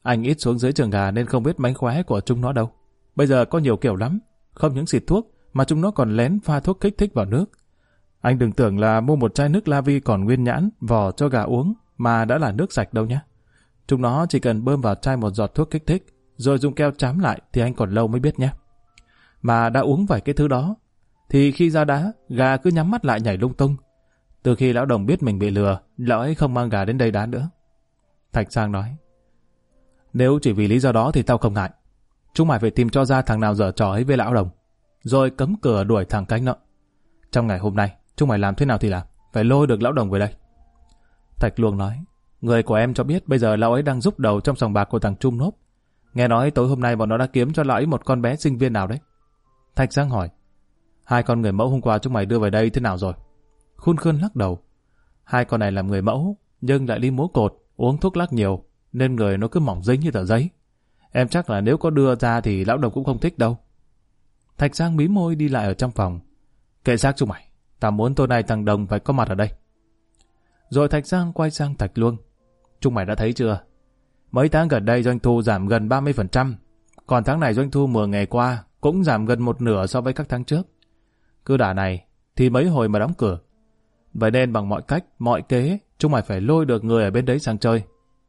anh ít xuống dưới trường gà nên không biết mánh khóe của chúng nó đâu. Bây giờ có nhiều kiểu lắm, không những xịt thuốc mà chúng nó còn lén pha thuốc kích thích vào nước. Anh đừng tưởng là mua một chai nước la vi còn nguyên nhãn, vò cho gà uống mà đã là nước sạch đâu nhé. Chúng nó chỉ cần bơm vào chai một giọt thuốc kích thích, rồi dùng keo chám lại thì anh còn lâu mới biết nhé. Mà đã uống vài cái thứ đó, thì khi ra đá, gà cứ nhắm mắt lại nhảy lung tung. Từ khi lão đồng biết mình bị lừa, lão ấy không mang gà đến đây đá nữa. Thạch Sang nói, nếu chỉ vì lý do đó thì tao không ngại. Chúng mày phải tìm cho ra thằng nào dở trò ấy với lão đồng, rồi cấm cửa đuổi thằng cánh nợ. Trong ngày hôm nay, chúng mày làm thế nào thì làm, phải lôi được lão đồng về đây. Thạch Luông nói, người của em cho biết bây giờ lão ấy đang giúp đầu trong sòng bạc của thằng Trung Nốp. Nghe nói tối hôm nay bọn nó đã kiếm cho lão ấy một con bé sinh viên nào đấy. Thạch Giang hỏi, hai con người mẫu hôm qua chúng mày đưa về đây thế nào rồi? Khun khơn lắc đầu. Hai con này làm người mẫu, nhưng lại đi múa cột, uống thuốc lắc nhiều, nên người nó cứ mỏng dính như tờ giấy. Em chắc là nếu có đưa ra thì lão đồng cũng không thích đâu. Thạch Giang mí môi đi lại ở trong phòng. Kệ xác chúng mày, ta muốn tối nay thằng Đồng phải có mặt ở đây. Rồi Thạch Giang quay sang Thạch Luông. Chúng mày đã thấy chưa? Mấy tháng gần đây doanh thu giảm gần 30%, còn tháng này doanh thu 10 ngày qua cũng giảm gần một nửa so với các tháng trước. Cứ đà này thì mấy hồi mà đóng cửa. Vậy nên bằng mọi cách, mọi kế, chúng mày phải lôi được người ở bên đấy sang chơi.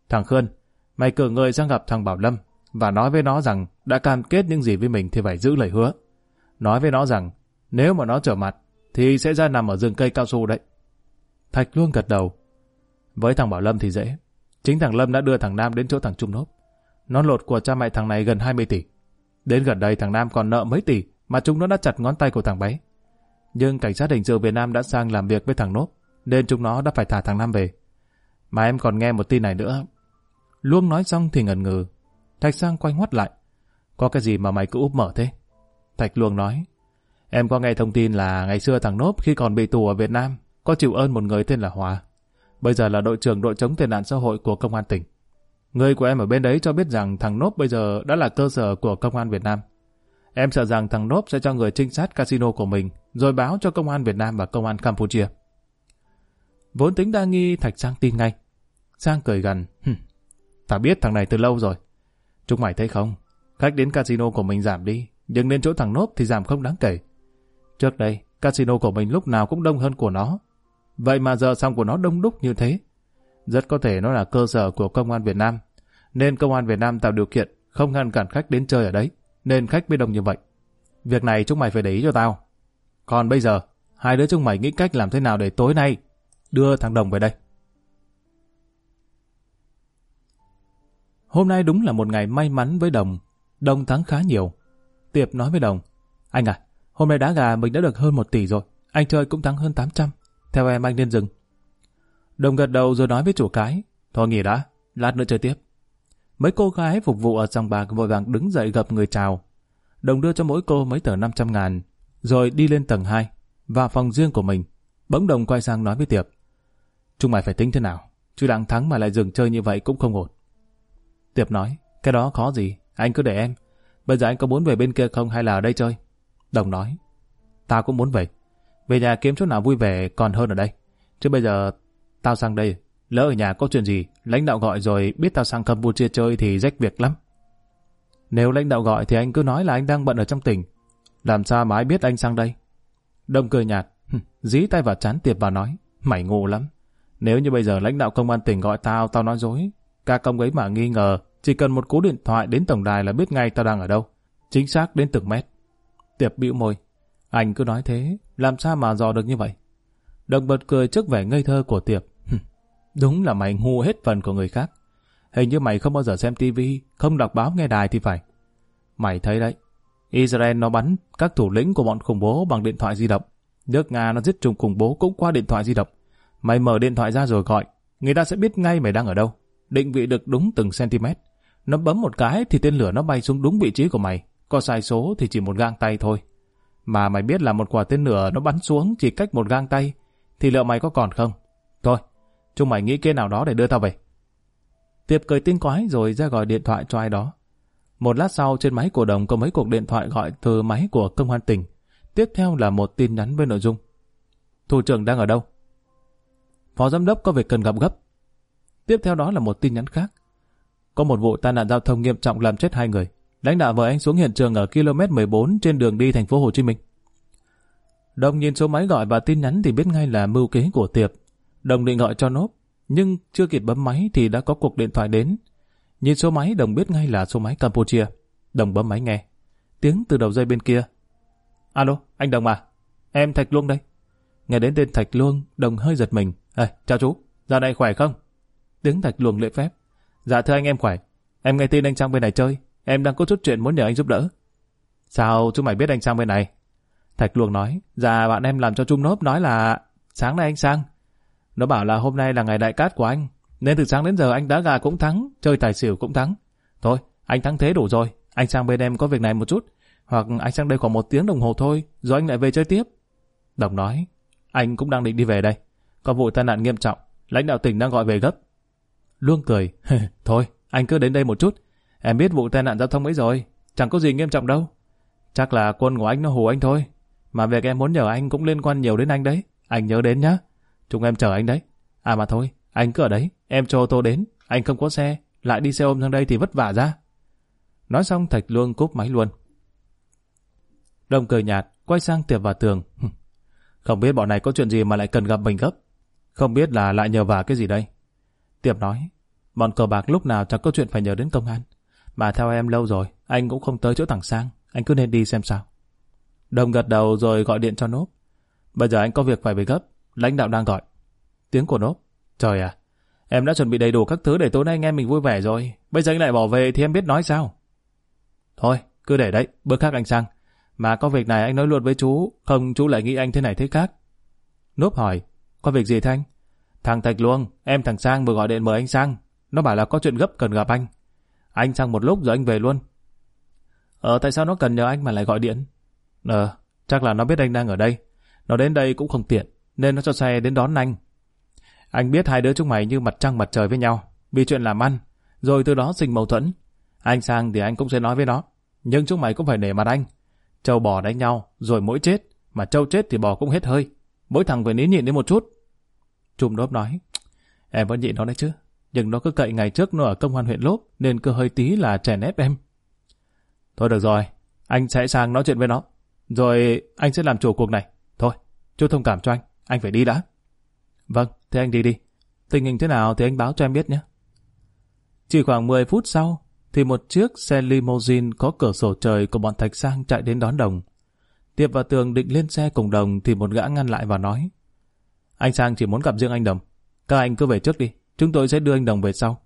Thằng Khơn, mày cử người sang gặp thằng Bảo Lâm và nói với nó rằng đã cam kết những gì với mình thì phải giữ lời hứa. Nói với nó rằng, nếu mà nó trở mặt, thì sẽ ra nằm ở rừng cây cao su đấy. Thạch luôn gật đầu. Với thằng Bảo Lâm thì dễ. Chính thằng Lâm đã đưa thằng Nam đến chỗ thằng Trung Nốt. Nó lột của cha mẹ thằng này gần 20 tỷ. Đến gần đây thằng Nam còn nợ mấy tỷ mà chúng nó đã chặt ngón tay của thằng bé. Nhưng cảnh sát hình sự Việt Nam đã sang làm việc với thằng Nốt, nên chúng nó đã phải thả thằng Nam về. Mà em còn nghe một tin này nữa Luông nói xong thì ngần ngừ. Thạch Sang quay ngoắt lại. Có cái gì mà mày cứ úp mở thế? Thạch Luông nói. Em có nghe thông tin là ngày xưa thằng Nốp khi còn bị tù ở Việt Nam có chịu ơn một người tên là Hòa. Bây giờ là đội trưởng đội chống tệ nạn xã hội của công an tỉnh. Người của em ở bên đấy cho biết rằng thằng Nốp bây giờ đã là cơ sở của công an Việt Nam. Em sợ rằng thằng Nốp sẽ cho người trinh sát casino của mình rồi báo cho công an Việt Nam và công an Campuchia. Vốn tính đa nghi Thạch Sang tin ngay. Sang cười gần. Ta biết thằng này từ lâu rồi. Chúng mày thấy không? Khách đến casino của mình giảm đi, nhưng đến chỗ thằng nốt thì giảm không đáng kể. Trước đây, casino của mình lúc nào cũng đông hơn của nó. Vậy mà giờ xong của nó đông đúc như thế. Rất có thể nó là cơ sở của công an Việt Nam. Nên công an Việt Nam tạo điều kiện không ngăn cản khách đến chơi ở đấy. Nên khách mới đông như vậy. Việc này chúng mày phải để ý cho tao. Còn bây giờ, hai đứa chúng mày nghĩ cách làm thế nào để tối nay đưa thằng Đồng về đây. Hôm nay đúng là một ngày may mắn với Đồng. Đồng thắng khá nhiều. Tiệp nói với Đồng, anh à, hôm nay đá gà mình đã được hơn một tỷ rồi. Anh chơi cũng thắng hơn 800. Theo em anh nên dừng. Đồng gật đầu rồi nói với chủ cái, thôi nghỉ đã, lát nữa chơi tiếp. Mấy cô gái phục vụ ở sòng bạc vội vàng đứng dậy gặp người chào. Đồng đưa cho mỗi cô mấy tờ 500 ngàn, rồi đi lên tầng 2, vào phòng riêng của mình. Bỗng Đồng quay sang nói với Tiệp, chúng mày phải tính thế nào, chứ đang thắng mà lại dừng chơi như vậy cũng không ổn. Tiệp nói, Cái đó khó gì, anh cứ để em. Bây giờ anh có muốn về bên kia không hay là ở đây chơi? Đồng nói. Tao cũng muốn về. Về nhà kiếm chỗ nào vui vẻ còn hơn ở đây. Chứ bây giờ tao sang đây, lỡ ở nhà có chuyện gì, lãnh đạo gọi rồi biết tao sang Campuchia chơi thì rách việc lắm. Nếu lãnh đạo gọi thì anh cứ nói là anh đang bận ở trong tỉnh. Làm sao mà ai biết anh sang đây? Đông cười nhạt, dí tay vào chán tiệp và nói, mày ngu lắm. Nếu như bây giờ lãnh đạo công an tỉnh gọi tao, tao nói dối. Ca công ấy mà nghi ngờ, chỉ cần một cú điện thoại đến tổng đài là biết ngay tao đang ở đâu. Chính xác đến từng mét. Tiệp bĩu môi. Anh cứ nói thế, làm sao mà dò được như vậy? Đồng bật cười trước vẻ ngây thơ của Tiệp. Đúng là mày ngu hết phần của người khác. Hình như mày không bao giờ xem tivi, không đọc báo nghe đài thì phải. Mày thấy đấy, Israel nó bắn các thủ lĩnh của bọn khủng bố bằng điện thoại di động. Nước Nga nó giết trùng khủng bố cũng qua điện thoại di động. Mày mở điện thoại ra rồi gọi, người ta sẽ biết ngay mày đang ở đâu. Định vị được đúng từng cm. Nó bấm một cái thì tên lửa nó bay xuống đúng vị trí của mày. Có sai số thì chỉ một gang tay thôi. Mà mày biết là một quả tên lửa nó bắn xuống chỉ cách một gang tay, thì liệu mày có còn không? Thôi, chúng mày nghĩ kia nào đó để đưa tao về. Tiệp cười tinh quái rồi ra gọi điện thoại cho ai đó. Một lát sau trên máy của đồng có mấy cuộc điện thoại gọi từ máy của công an tỉnh. Tiếp theo là một tin nhắn với nội dung. Thủ trưởng đang ở đâu? Phó giám đốc có việc cần gặp gấp. Tiếp theo đó là một tin nhắn khác. Có một vụ tai nạn giao thông nghiêm trọng làm chết hai người. Lãnh đạo mời anh xuống hiện trường ở km 14 trên đường đi thành phố Hồ Chí Minh. Đồng nhìn số máy gọi và tin nhắn thì biết ngay là mưu kế của Tiệp. Đồng định gọi cho nốt, nhưng chưa kịp bấm máy thì đã có cuộc điện thoại đến. Nhìn số máy Đồng biết ngay là số máy Campuchia. Đồng bấm máy nghe. Tiếng từ đầu dây bên kia. Alo, anh Đồng à? Em Thạch Luông đây. Nghe đến tên Thạch Luông, Đồng hơi giật mình. À, chào chú, Ra này khỏe không? Tiếng Thạch Luông lễ phép. Dạ thưa anh em khỏe. Em nghe tin anh sang bên này chơi. Em đang có chút chuyện muốn nhờ anh giúp đỡ. Sao chú mày biết anh sang bên này? Thạch Luông nói. Dạ bạn em làm cho Trung Nốp nói là sáng nay anh sang. Nó bảo là hôm nay là ngày đại cát của anh. Nên từ sáng đến giờ anh đá gà cũng thắng, chơi tài xỉu cũng thắng. Thôi, anh thắng thế đủ rồi. Anh sang bên em có việc này một chút. Hoặc anh sang đây khoảng một tiếng đồng hồ thôi, rồi anh lại về chơi tiếp. Đồng nói, anh cũng đang định đi về đây. Có vụ tai nạn nghiêm trọng, lãnh đạo tỉnh đang gọi về gấp. Luông cười, thôi, anh cứ đến đây một chút. Em biết vụ tai nạn giao thông ấy rồi, chẳng có gì nghiêm trọng đâu. Chắc là quân của anh nó hù anh thôi. Mà việc em muốn nhờ anh cũng liên quan nhiều đến anh đấy. Anh nhớ đến nhá. Chúng em chờ anh đấy. À mà thôi, anh cứ ở đấy, em cho ô tô đến, anh không có xe, lại đi xe ôm sang đây thì vất vả ra. Nói xong Thạch Luông cúp máy luôn. Đồng cười nhạt, quay sang Tiệp và Tường. Không biết bọn này có chuyện gì mà lại cần gặp mình gấp. Không biết là lại nhờ vả cái gì đây. Tiệp nói, bọn cờ bạc lúc nào chẳng có chuyện phải nhờ đến công an. Mà theo em lâu rồi, anh cũng không tới chỗ thằng Sang, anh cứ nên đi xem sao. Đồng gật đầu rồi gọi điện cho Nốp. Bây giờ anh có việc phải về gấp, lãnh đạo đang gọi. Tiếng của Nốp. Trời à, em đã chuẩn bị đầy đủ các thứ để tối nay anh em mình vui vẻ rồi. Bây giờ anh lại bỏ về thì em biết nói sao. Thôi, cứ để đấy, bữa khác anh sang. Mà có việc này anh nói luôn với chú, không chú lại nghĩ anh thế này thế khác. Nốp hỏi, có việc gì Thanh? Thằng Thạch Luông, em thằng Sang vừa gọi điện mời anh sang. Nó bảo là có chuyện gấp cần gặp anh. Anh sang một lúc rồi anh về luôn. Ờ, tại sao nó cần nhờ anh mà lại gọi điện? Ờ, chắc là nó biết anh đang ở đây. Nó đến đây cũng không tiện, nên nó cho xe đến đón anh. Anh biết hai đứa chúng mày như mặt trăng mặt trời với nhau, vì chuyện làm ăn, rồi từ đó sinh mâu thuẫn. Anh sang thì anh cũng sẽ nói với nó, nhưng chúng mày cũng phải nể mặt anh. Châu bò đánh nhau, rồi mỗi chết, mà châu chết thì bò cũng hết hơi. Mỗi thằng phải nín nhịn đến một chút. trùm đốp nói, em vẫn nhịn nó đấy chứ, nhưng nó cứ cậy ngày trước nó ở công an huyện lốp, nên cơ hơi tí là chèn ép em. Thôi được rồi, anh sẽ sang nói chuyện với nó, rồi anh sẽ làm chủ cuộc này. Thôi, chú thông cảm cho anh, anh phải đi đã. Vâng, thế anh đi đi. Tình hình thế nào thì anh báo cho em biết nhé. Chỉ khoảng 10 phút sau, thì một chiếc xe limousine có cửa sổ trời của bọn Thạch Sang chạy đến đón Đồng. Tiệp và Tường định lên xe cùng Đồng thì một gã ngăn lại và nói Anh Sang chỉ muốn gặp riêng anh Đồng. Các anh cứ về trước đi, chúng tôi sẽ đưa anh Đồng về sau.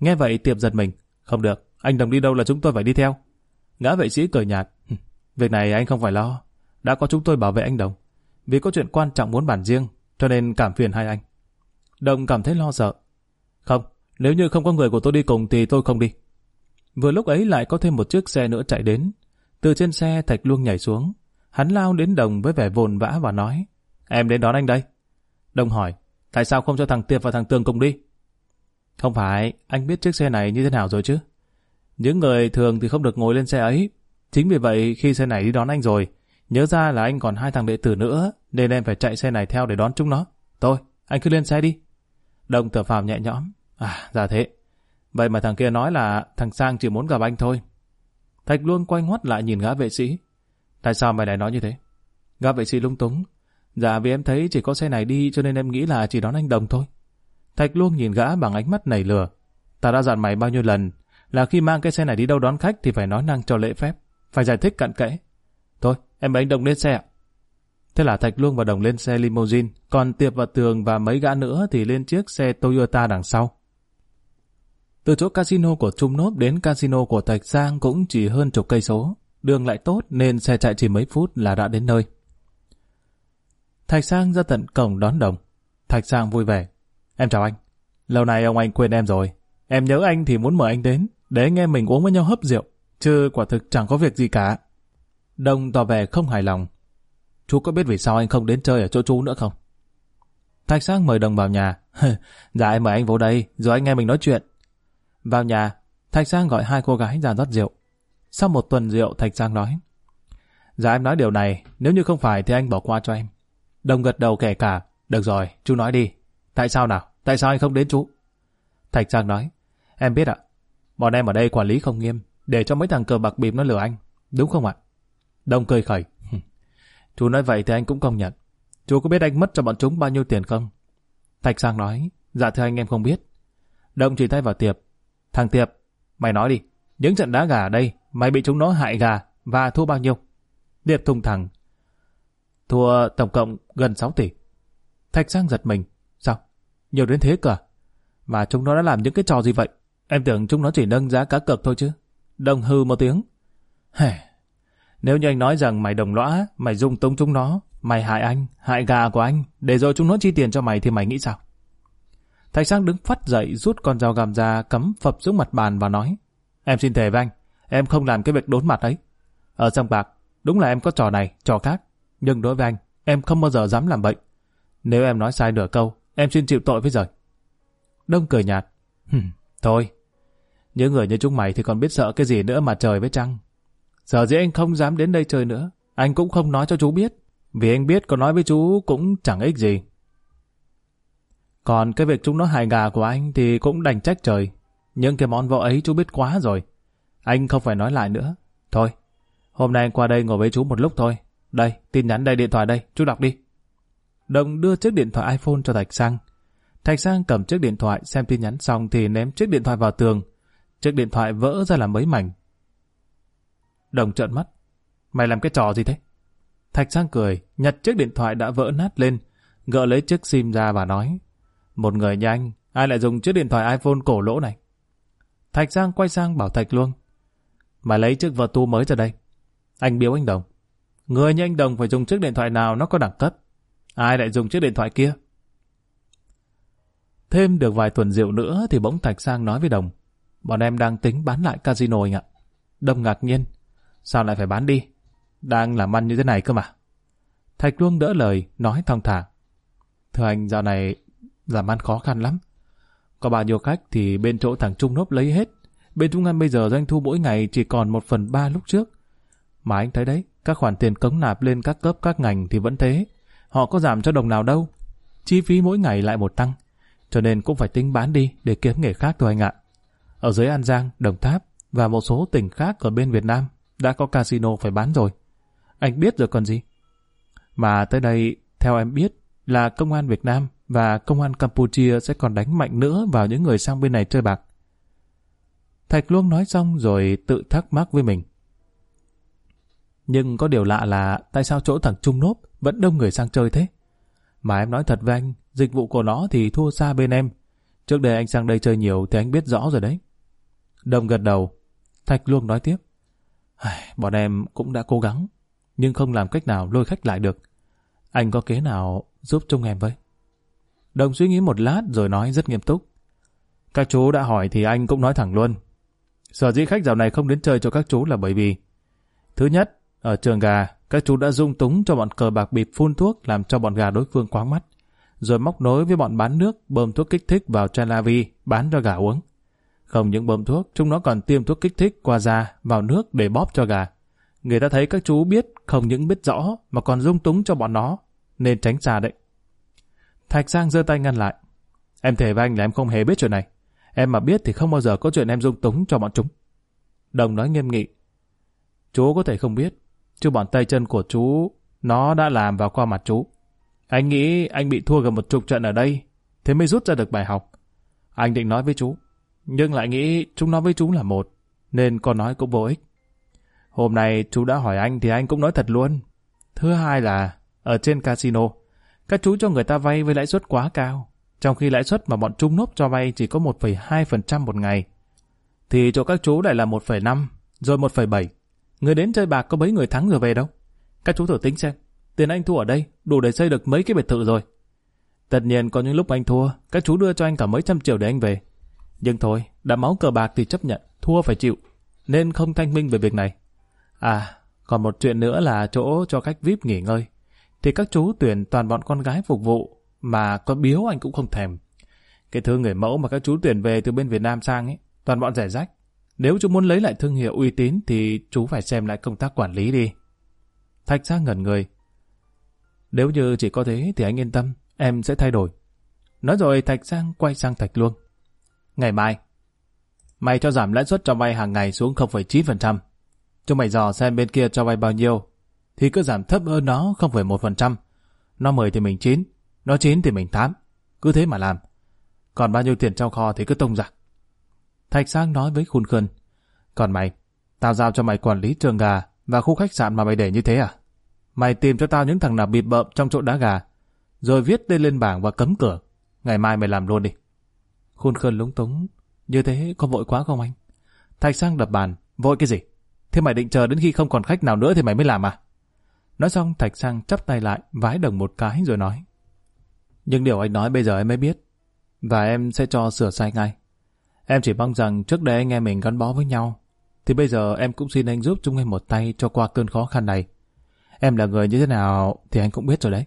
Nghe vậy Tiệp giật mình. Không được, anh Đồng đi đâu là chúng tôi phải đi theo. ngã vệ sĩ cười nhạt. Việc này anh không phải lo. Đã có chúng tôi bảo vệ anh Đồng. Vì có chuyện quan trọng muốn bàn riêng, cho nên cảm phiền hai anh. Đồng cảm thấy lo sợ. Không, nếu như không có người của tôi đi cùng thì tôi không đi. Vừa lúc ấy lại có thêm một chiếc xe nữa chạy đến. Từ trên xe Thạch Luông nhảy xuống. Hắn lao đến Đồng với vẻ vồn vã và nói Em đến đón anh đây. Đồng hỏi Tại sao không cho thằng Tiệp và thằng Tường cùng đi? Không phải, anh biết chiếc xe này như thế nào rồi chứ? Những người thường thì không được ngồi lên xe ấy. Chính vì vậy khi xe này đi đón anh rồi, nhớ ra là anh còn hai thằng đệ tử nữa, nên em phải chạy xe này theo để đón chúng nó. Thôi, anh cứ lên xe đi. Đồng thở phào nhẹ nhõm. À, ra thế. Vậy mà thằng kia nói là thằng Sang chỉ muốn gặp anh thôi. Thạch luôn quay ngoắt lại nhìn gã vệ sĩ. Tại sao mày lại nói như thế? Gã vệ sĩ lung túng. Dạ vì em thấy chỉ có xe này đi cho nên em nghĩ là chỉ đón anh Đồng thôi. Thạch luôn nhìn gã bằng ánh mắt nảy lừa. Ta đã dặn mày bao nhiêu lần là khi mang cái xe này đi đâu đón khách thì phải nói năng cho lễ phép. Phải giải thích cặn kẽ. Thôi, em với anh Đồng lên xe ạ. Thế là Thạch Luông và Đồng lên xe limousine, còn Tiệp và Tường và mấy gã nữa thì lên chiếc xe Toyota đằng sau. Từ chỗ casino của Trung Nốp đến casino của Thạch Giang cũng chỉ hơn chục cây số. Đường lại tốt nên xe chạy chỉ mấy phút là đã đến nơi. Thạch Sang ra tận cổng đón Đồng. Thạch Sang vui vẻ. Em chào anh. Lâu nay ông anh quên em rồi. Em nhớ anh thì muốn mời anh đến, để anh em mình uống với nhau hấp rượu. Chứ quả thực chẳng có việc gì cả. Đồng tỏ vẻ không hài lòng. Chú có biết vì sao anh không đến chơi ở chỗ chú nữa không? Thạch Sang mời Đồng vào nhà. dạ em mời anh vô đây, rồi anh em mình nói chuyện. Vào nhà, Thạch Sang gọi hai cô gái ra rót rượu. Sau một tuần rượu, Thạch Sang nói. Dạ em nói điều này, nếu như không phải thì anh bỏ qua cho em. Đồng gật đầu kể cả. Được rồi, chú nói đi. Tại sao nào? Tại sao anh không đến chú? Thạch Sang nói. Em biết ạ. Bọn em ở đây quản lý không nghiêm, để cho mấy thằng cờ bạc bịp nó lừa anh. Đúng không ạ? Đông cười khẩy. chú nói vậy thì anh cũng công nhận. Chú có biết anh mất cho bọn chúng bao nhiêu tiền không? Thạch Sang nói. Dạ thưa anh em không biết. Đông chỉ tay vào Tiệp. Thằng Tiệp, mày nói đi. Những trận đá gà ở đây, mày bị chúng nó hại gà và thua bao nhiêu? Tiệp thùng thẳng. Thua tổng cộng gần 6 tỷ. Thạch Sang giật mình. Sao? Nhiều đến thế cả. À? Mà chúng nó đã làm những cái trò gì vậy? Em tưởng chúng nó chỉ nâng giá cá cược thôi chứ. Đồng hư một tiếng. Hề. Nếu như anh nói rằng mày đồng lõa, mày dung túng chúng nó, mày hại anh, hại gà của anh, để rồi chúng nó chi tiền cho mày thì mày nghĩ sao? Thạch Sang đứng phát dậy rút con dao gàm ra cắm phập xuống mặt bàn và nói Em xin thề với anh, em không làm cái việc đốn mặt ấy. Ở sông bạc, đúng là em có trò này, trò khác. Nhưng đối với anh, em không bao giờ dám làm bệnh. Nếu em nói sai nửa câu, em xin chịu tội với rồi Đông cười nhạt. thôi, những người như chúng mày thì còn biết sợ cái gì nữa mà trời với trăng. Giờ dĩ anh không dám đến đây chơi nữa. Anh cũng không nói cho chú biết. Vì anh biết có nói với chú cũng chẳng ích gì. Còn cái việc chúng nó hài gà của anh thì cũng đành trách trời. Nhưng cái món vợ ấy chú biết quá rồi. Anh không phải nói lại nữa. Thôi, hôm nay anh qua đây ngồi với chú một lúc thôi. Đây, tin nhắn đây, điện thoại đây, chú đọc đi. Đồng đưa chiếc điện thoại iPhone cho Thạch Sang. Thạch Sang cầm chiếc điện thoại xem tin nhắn xong thì ném chiếc điện thoại vào tường. Chiếc điện thoại vỡ ra làm mấy mảnh. Đồng trợn mắt. Mày làm cái trò gì thế? Thạch Sang cười, nhặt chiếc điện thoại đã vỡ nát lên, gỡ lấy chiếc sim ra và nói Một người như anh, ai lại dùng chiếc điện thoại iPhone cổ lỗ này? Thạch Sang quay sang bảo Thạch luôn. Mày lấy chiếc vợ tu mới ra đây. Anh biếu anh Đồng. Người như anh Đồng phải dùng chiếc điện thoại nào nó có đẳng cấp. Ai lại dùng chiếc điện thoại kia? Thêm được vài tuần rượu nữa thì bỗng Thạch Sang nói với Đồng. Bọn em đang tính bán lại casino anh ạ. Đồng ngạc nhiên. Sao lại phải bán đi? Đang làm ăn như thế này cơ mà. Thạch Luông đỡ lời, nói thong thả. Thưa anh, dạo này làm ăn khó khăn lắm. Có bao nhiêu khách thì bên chỗ thằng Trung nốt lấy hết. Bên Trung Ngân bây giờ doanh thu mỗi ngày chỉ còn một phần ba lúc trước. Mà anh thấy đấy, các khoản tiền cống nạp lên các cấp các ngành thì vẫn thế. Họ có giảm cho đồng nào đâu. Chi phí mỗi ngày lại một tăng. Cho nên cũng phải tính bán đi để kiếm nghề khác thôi anh ạ. Ở dưới An Giang, Đồng Tháp và một số tỉnh khác ở bên Việt Nam đã có casino phải bán rồi. Anh biết rồi còn gì. Mà tới đây, theo em biết, là công an Việt Nam và công an Campuchia sẽ còn đánh mạnh nữa vào những người sang bên này chơi bạc. Thạch Luông nói xong rồi tự thắc mắc với mình. Nhưng có điều lạ là tại sao chỗ thằng Trung Nốp vẫn đông người sang chơi thế? Mà em nói thật với anh, dịch vụ của nó thì thua xa bên em. Trước đây anh sang đây chơi nhiều thì anh biết rõ rồi đấy. Đồng gật đầu. Thạch Luông nói tiếp. Bọn em cũng đã cố gắng, nhưng không làm cách nào lôi khách lại được. Anh có kế nào giúp chung em với? Đồng suy nghĩ một lát rồi nói rất nghiêm túc. Các chú đã hỏi thì anh cũng nói thẳng luôn. Sở dĩ khách dạo này không đến chơi cho các chú là bởi vì Thứ nhất, ở trường gà, các chú đã dung túng cho bọn cờ bạc bịp phun thuốc làm cho bọn gà đối phương quáng mắt, rồi móc nối với bọn bán nước bơm thuốc kích thích vào chai la vi bán cho gà uống. Không những bơm thuốc, chúng nó còn tiêm thuốc kích thích qua da vào nước để bóp cho gà. Người ta thấy các chú biết, không những biết rõ mà còn dung túng cho bọn nó, nên tránh xa đấy. Thạch Giang giơ tay ngăn lại. Em thề với anh là em không hề biết chuyện này. Em mà biết thì không bao giờ có chuyện em dung túng cho bọn chúng. Đồng nói nghiêm nghị. Chú có thể không biết, chứ bọn tay chân của chú, nó đã làm vào qua mặt chú. Anh nghĩ anh bị thua gần một chục trận ở đây, thế mới rút ra được bài học. Anh định nói với chú, nhưng lại nghĩ chúng nói với chú là một, nên con nói cũng vô ích. Hôm nay chú đã hỏi anh thì anh cũng nói thật luôn. Thứ hai là, ở trên casino, các chú cho người ta vay với lãi suất quá cao, trong khi lãi suất mà bọn Trung nốt cho vay chỉ có 1,2% một ngày. Thì chỗ các chú lại là 1,5, rồi 1,7. Người đến chơi bạc có mấy người thắng rồi về đâu. Các chú thử tính xem, tiền anh thua ở đây đủ để xây được mấy cái biệt thự rồi. Tất nhiên có những lúc anh thua, các chú đưa cho anh cả mấy trăm triệu để anh về. Nhưng thôi, đã máu cờ bạc thì chấp nhận, thua phải chịu, nên không thanh minh về việc này. À, còn một chuyện nữa là chỗ cho khách VIP nghỉ ngơi. Thì các chú tuyển toàn bọn con gái phục vụ, mà có biếu anh cũng không thèm. Cái thứ người mẫu mà các chú tuyển về từ bên Việt Nam sang ấy, toàn bọn rẻ rách. Nếu chú muốn lấy lại thương hiệu uy tín thì chú phải xem lại công tác quản lý đi. Thạch Giang ngẩn người. Nếu như chỉ có thế thì anh yên tâm, em sẽ thay đổi. Nói rồi Thạch Giang quay sang Thạch Luông. Ngày mai, mày cho giảm lãi suất cho vay hàng ngày xuống 0,9%. Chúng mày dò xem bên kia cho vay bao nhiêu, thì cứ giảm thấp hơn nó 0,1%. Nó 10 thì mình 9, nó 9 thì mình 8. Cứ thế mà làm. Còn bao nhiêu tiền trong kho thì cứ tông ra. Thạch Sang nói với Khun Khơn. Còn mày, tao giao cho mày quản lý trường gà và khu khách sạn mà mày để như thế à? Mày tìm cho tao những thằng nào bịp bợm trong chỗ đá gà, rồi viết tên lên bảng và cấm cửa. Ngày mai mày làm luôn đi. Khun Khơn lúng túng. Như thế có vội quá không anh? Thạch Sang đập bàn. Vội cái gì? Thế mày định chờ đến khi không còn khách nào nữa thì mày mới làm à? Nói xong Thạch Sang chắp tay lại, vái đồng một cái rồi nói. Nhưng điều anh nói bây giờ em mới biết. Và em sẽ cho sửa sai ngay. Em chỉ mong rằng trước đây anh em mình gắn bó với nhau. Thì bây giờ em cũng xin anh giúp chúng em một tay cho qua cơn khó khăn này. Em là người như thế nào thì anh cũng biết rồi đấy.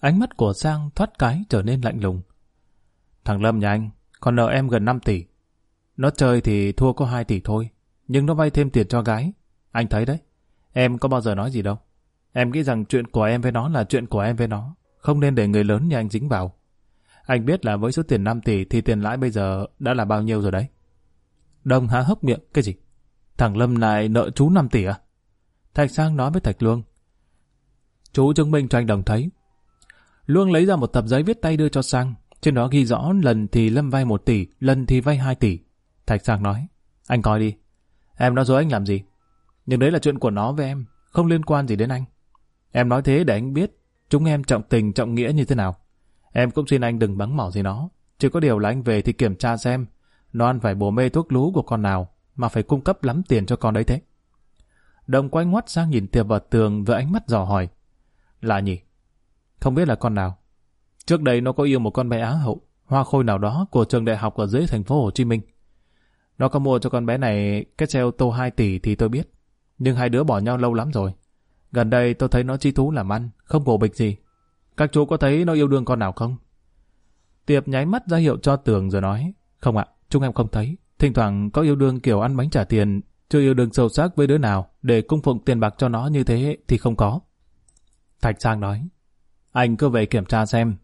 Ánh mắt của Sang thoát cái trở nên lạnh lùng. Thằng Lâm nhà anh, còn nợ em gần 5 tỷ. Nó chơi thì thua có 2 tỷ thôi, nhưng nó vay thêm tiền cho gái. Anh thấy đấy, em có bao giờ nói gì đâu. Em nghĩ rằng chuyện của em với nó là chuyện của em với nó, không nên để người lớn như anh dính vào. Anh biết là với số tiền 5 tỷ thì tiền lãi bây giờ đã là bao nhiêu rồi đấy. Đông há hốc miệng, cái gì? Thằng Lâm lại nợ chú 5 tỷ à? Thạch Sang nói với Thạch Luông. Chú chứng minh cho anh Đồng thấy. Luông lấy ra một tập giấy viết tay đưa cho Sang. Trên đó ghi rõ lần thì Lâm vay 1 tỷ, lần thì vay 2 tỷ. Thạch Sang nói. Anh coi đi. Em nói dối anh làm gì? Nhưng đấy là chuyện của nó với em, không liên quan gì đến anh. Em nói thế để anh biết chúng em trọng tình trọng nghĩa như thế nào. Em cũng xin anh đừng bắn mỏ gì nó. Chỉ có điều là anh về thì kiểm tra xem nó ăn phải bồ mê thuốc lú của con nào mà phải cung cấp lắm tiền cho con đấy thế. Đồng quay ngoắt sang nhìn tiệp vào tường với ánh mắt dò hỏi. Là nhỉ? Không biết là con nào. Trước đây nó có yêu một con bé Á hậu, hoa khôi nào đó của trường đại học ở dưới thành phố Hồ Chí Minh. Nó có mua cho con bé này cái xe ô tô 2 tỷ thì tôi biết. Nhưng hai đứa bỏ nhau lâu lắm rồi. Gần đây tôi thấy nó chi thú làm ăn, không cổ bịch gì. Các chú có thấy nó yêu đương con nào không? Tiệp nháy mắt ra hiệu cho tường rồi nói. Không ạ, chúng em không thấy. Thỉnh thoảng có yêu đương kiểu ăn bánh trả tiền, chưa yêu đương sâu sắc với đứa nào để cung phụng tiền bạc cho nó như thế thì không có. Thạch Sang nói. Anh cứ về kiểm tra xem.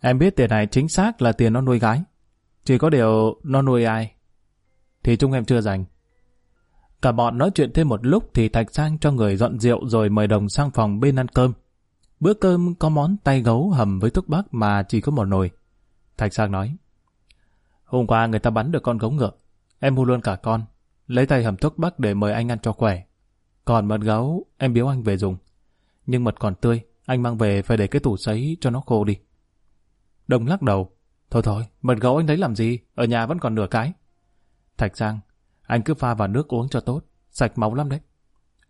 Em biết tiền này chính xác là tiền nó nuôi gái. Chỉ có điều nó nuôi ai. Thì chúng em chưa dành. Cả bọn nói chuyện thêm một lúc thì Thạch Sang cho người dọn rượu rồi mời đồng sang phòng bên ăn cơm. Bữa cơm có món tay gấu hầm với thuốc bắc mà chỉ có một nồi. Thạch Sang nói. Hôm qua người ta bắn được con gấu ngựa. Em mua luôn cả con. Lấy tay hầm thuốc bắc để mời anh ăn cho khỏe. Còn mật gấu, em biếu anh về dùng. Nhưng mật còn tươi, anh mang về phải để cái tủ sấy cho nó khô đi. Đồng lắc đầu. Thôi thôi, mật gấu anh lấy làm gì? Ở nhà vẫn còn nửa cái. Thạch Sang, anh cứ pha vào nước uống cho tốt. Sạch máu lắm đấy.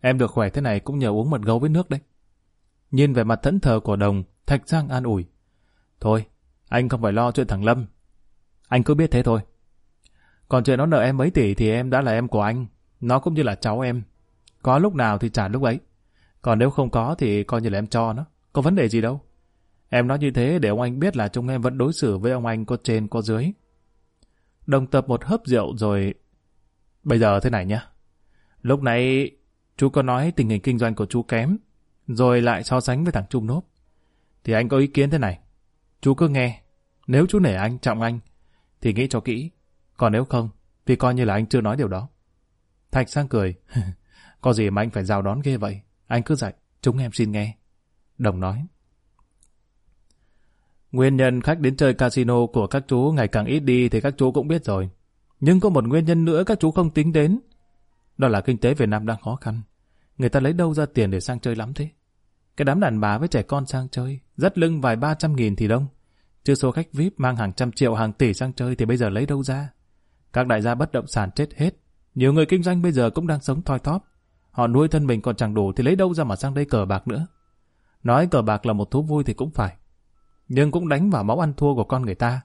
Em được khỏe thế này cũng nhờ uống mật gấu với nước đấy. Nhìn về mặt thẫn thờ của đồng, Thạch Giang an ủi. Thôi, anh không phải lo chuyện thằng Lâm. Anh cứ biết thế thôi. Còn chuyện nó nợ em mấy tỷ thì em đã là em của anh. Nó cũng như là cháu em. Có lúc nào thì trả lúc ấy. Còn nếu không có thì coi như là em cho nó. Có vấn đề gì đâu. Em nói như thế để ông anh biết là chúng em vẫn đối xử với ông anh có trên có dưới. Đồng tập một hớp rượu rồi... Bây giờ thế này nhá. Lúc nãy chú có nói tình hình kinh doanh của chú kém, rồi lại so sánh với thằng Trung Nốp. Thì anh có ý kiến thế này. Chú cứ nghe, nếu chú nể anh, trọng anh, thì nghĩ cho kỹ. Còn nếu không, thì coi như là anh chưa nói điều đó. Thạch sang cười. Có gì mà anh phải rào đón ghê vậy? Anh cứ dạy, chúng em xin nghe. Đồng nói. Nguyên nhân khách đến chơi casino của các chú ngày càng ít đi thì các chú cũng biết rồi. Nhưng có một nguyên nhân nữa các chú không tính đến. Đó là kinh tế Việt Nam đang khó khăn. Người ta lấy đâu ra tiền để sang chơi lắm thế? Cái đám đàn bà với trẻ con sang chơi, rất lưng vài ba trăm nghìn thì đông. Chứ số khách VIP mang hàng trăm triệu hàng tỷ sang chơi thì bây giờ lấy đâu ra? Các đại gia bất động sản chết hết. Nhiều người kinh doanh bây giờ cũng đang sống thoi thóp. Họ nuôi thân mình còn chẳng đủ thì lấy đâu ra mà sang đây cờ bạc nữa. Nói cờ bạc là một thú vui thì cũng phải. Nhưng cũng đánh vào máu ăn thua của con người ta.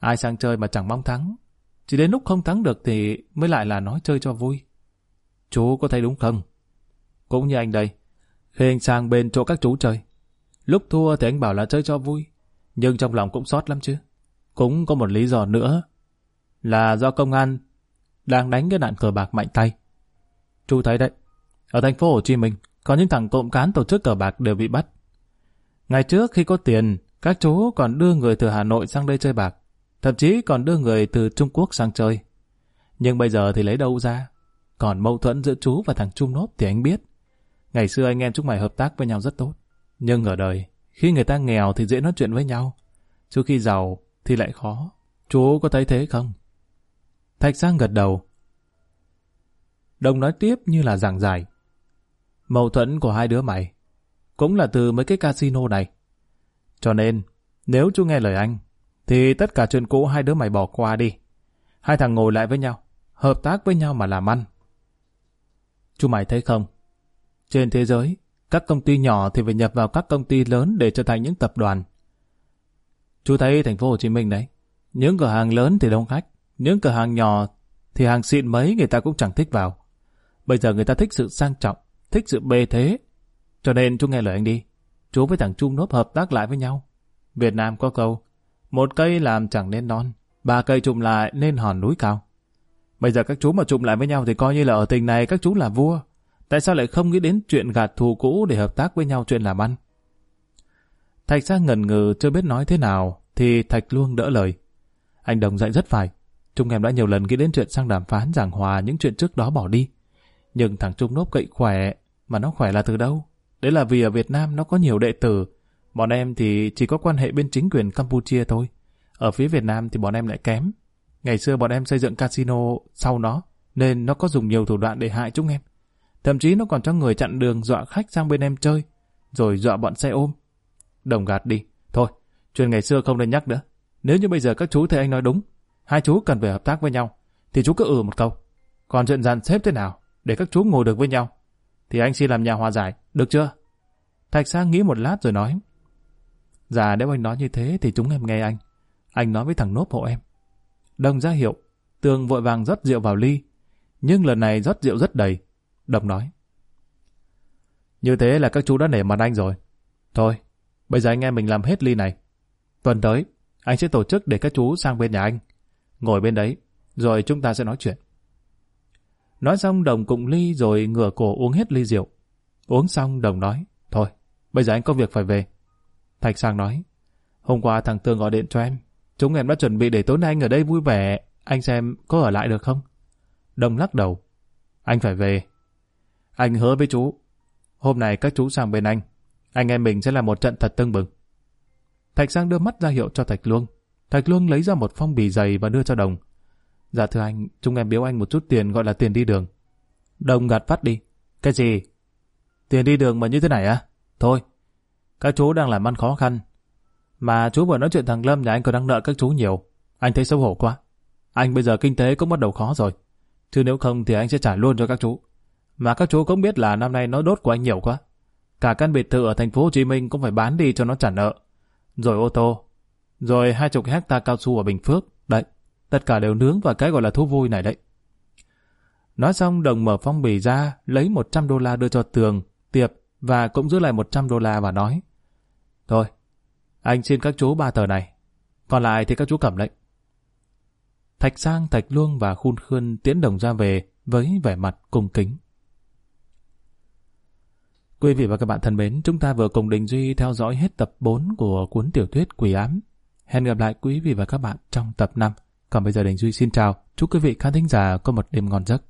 Ai sang chơi mà chẳng mong thắng. Chỉ đến lúc không thắng được thì mới lại là nói chơi cho vui. Chú có thấy đúng không? Cũng như anh đây. Khi anh sang bên chỗ các chú chơi. Lúc thua thì anh bảo là chơi cho vui. Nhưng trong lòng cũng sót lắm chứ. Cũng có một lý do nữa. Là do công an đang đánh cái nạn cờ bạc mạnh tay. Chú thấy đấy. Ở thành phố Hồ Chí Minh, có những thằng cộng cán tổ chức cờ bạc đều bị bắt. Ngày trước khi có tiền, các chú còn đưa người từ Hà Nội sang đây chơi bạc. Thậm chí còn đưa người từ Trung Quốc sang chơi. Nhưng bây giờ thì lấy đâu ra? Còn mâu thuẫn giữa chú và thằng Trung Nốt thì anh biết. Ngày xưa anh em chúng mày hợp tác với nhau rất tốt. Nhưng ở đời, khi người ta nghèo thì dễ nói chuyện với nhau. Chứ khi giàu thì lại khó. Chú có thấy thế không? Thạch Giang gật đầu. Đồng nói tiếp như là giảng giải. Mâu thuẫn của hai đứa mày cũng là từ mấy cái casino này. Cho nên, nếu chú nghe lời anh, thì tất cả chuyện cũ hai đứa mày bỏ qua đi. Hai thằng ngồi lại với nhau, hợp tác với nhau mà làm ăn. Chú mày thấy không? Trên thế giới, các công ty nhỏ thì phải nhập vào các công ty lớn để trở thành những tập đoàn. Chú thấy thành phố Hồ Chí Minh đấy, những cửa hàng lớn thì đông khách, những cửa hàng nhỏ thì hàng xịn mấy người ta cũng chẳng thích vào. Bây giờ người ta thích sự sang trọng, thích sự bê thế. Cho nên chú nghe lời anh đi. Chú với thằng Trung Nốp hợp tác lại với nhau. Việt Nam có câu, một cây làm chẳng nên non, ba cây trụm lại nên hòn núi cao. Bây giờ các chú mà trụm lại với nhau thì coi như là ở tình này các chú là vua. Tại sao lại không nghĩ đến chuyện gạt thù cũ để hợp tác với nhau chuyện làm ăn? Thạch ra ngần ngừ chưa biết nói thế nào thì Thạch luôn đỡ lời. Anh Đồng dạy rất phải. Trung em đã nhiều lần nghĩ đến chuyện sang đàm phán giảng hòa những chuyện trước đó bỏ đi. Nhưng thằng Trung nốt cậy khỏe, mà nó khỏe là từ đâu? Đấy là vì ở Việt Nam nó có nhiều đệ tử. Bọn em thì chỉ có quan hệ bên chính quyền Campuchia thôi. Ở phía Việt Nam thì bọn em lại kém. Ngày xưa bọn em xây dựng casino sau nó, nên nó có dùng nhiều thủ đoạn để hại chúng em. Thậm chí nó còn cho người chặn đường dọa khách sang bên em chơi, rồi dọa bọn xe ôm. Đồng gạt đi. Thôi, chuyện ngày xưa không nên nhắc nữa. Nếu như bây giờ các chú thấy anh nói đúng, hai chú cần phải hợp tác với nhau, thì chú cứ ừ một câu. Còn chuyện dàn xếp thế nào, để các chú ngồi được với nhau, thì anh xin làm nhà hòa giải, được chưa? Thạch Sang nghĩ một lát rồi nói. Dạ nếu anh nói như thế thì chúng em nghe anh. Anh nói với thằng nốp hộ em. Đồng ra hiệu, tường vội vàng rót rượu vào ly, nhưng lần này rót rượu rất đầy. Đồng nói. Như thế là các chú đã nể mặt anh rồi. Thôi, bây giờ anh em mình làm hết ly này. Tuần tới, anh sẽ tổ chức để các chú sang bên nhà anh. Ngồi bên đấy, rồi chúng ta sẽ nói chuyện. Nói xong Đồng cùng ly rồi ngửa cổ uống hết ly rượu. Uống xong Đồng nói, thôi, bây giờ anh có việc phải về. Thạch Sang nói, hôm qua thằng tương gọi điện cho em. Chúng em đã chuẩn bị để tối nay anh ở đây vui vẻ. Anh xem có ở lại được không? Đồng lắc đầu. Anh phải về. Anh hứa với chú. Hôm nay các chú sang bên anh. Anh em mình sẽ là một trận thật tưng bừng. Thạch Sang đưa mắt ra hiệu cho Thạch Luông. Thạch Luông lấy ra một phong bì dày và đưa cho Đồng. Dạ thưa anh, chúng em biếu anh một chút tiền gọi là tiền đi đường. Đồng gạt phát đi. Cái gì? Tiền đi đường mà như thế này à? Thôi, các chú đang làm ăn khó khăn. Mà chú vừa nói chuyện thằng Lâm nhà anh còn đang nợ các chú nhiều. Anh thấy xấu hổ quá. Anh bây giờ kinh tế cũng bắt đầu khó rồi. Chứ nếu không thì anh sẽ trả luôn cho các chú. Mà các chú cũng biết là năm nay nó đốt của anh nhiều quá. Cả căn biệt thự ở thành phố Hồ Chí Minh cũng phải bán đi cho nó trả nợ. Rồi ô tô. Rồi hai chục hecta cao su ở Bình Phước. Đấy, Tất cả đều nướng vào cái gọi là thú vui này đấy. Nói xong đồng mở phong bì ra, lấy 100 đô la đưa cho Tường, Tiệp và cũng giữ lại 100 đô la và nói Thôi, anh xin các chú ba tờ này, còn lại thì các chú cầm lệnh. Thạch Sang, Thạch Luông và Khun Khươn tiến đồng ra về với vẻ mặt cung kính. Quý vị và các bạn thân mến, chúng ta vừa cùng Đình Duy theo dõi hết tập 4 của cuốn tiểu thuyết Quỷ Ám. Hẹn gặp lại quý vị và các bạn trong tập 5. Còn bây giờ Đình Duy xin chào, chúc quý vị khán thính giả có một đêm ngon giấc.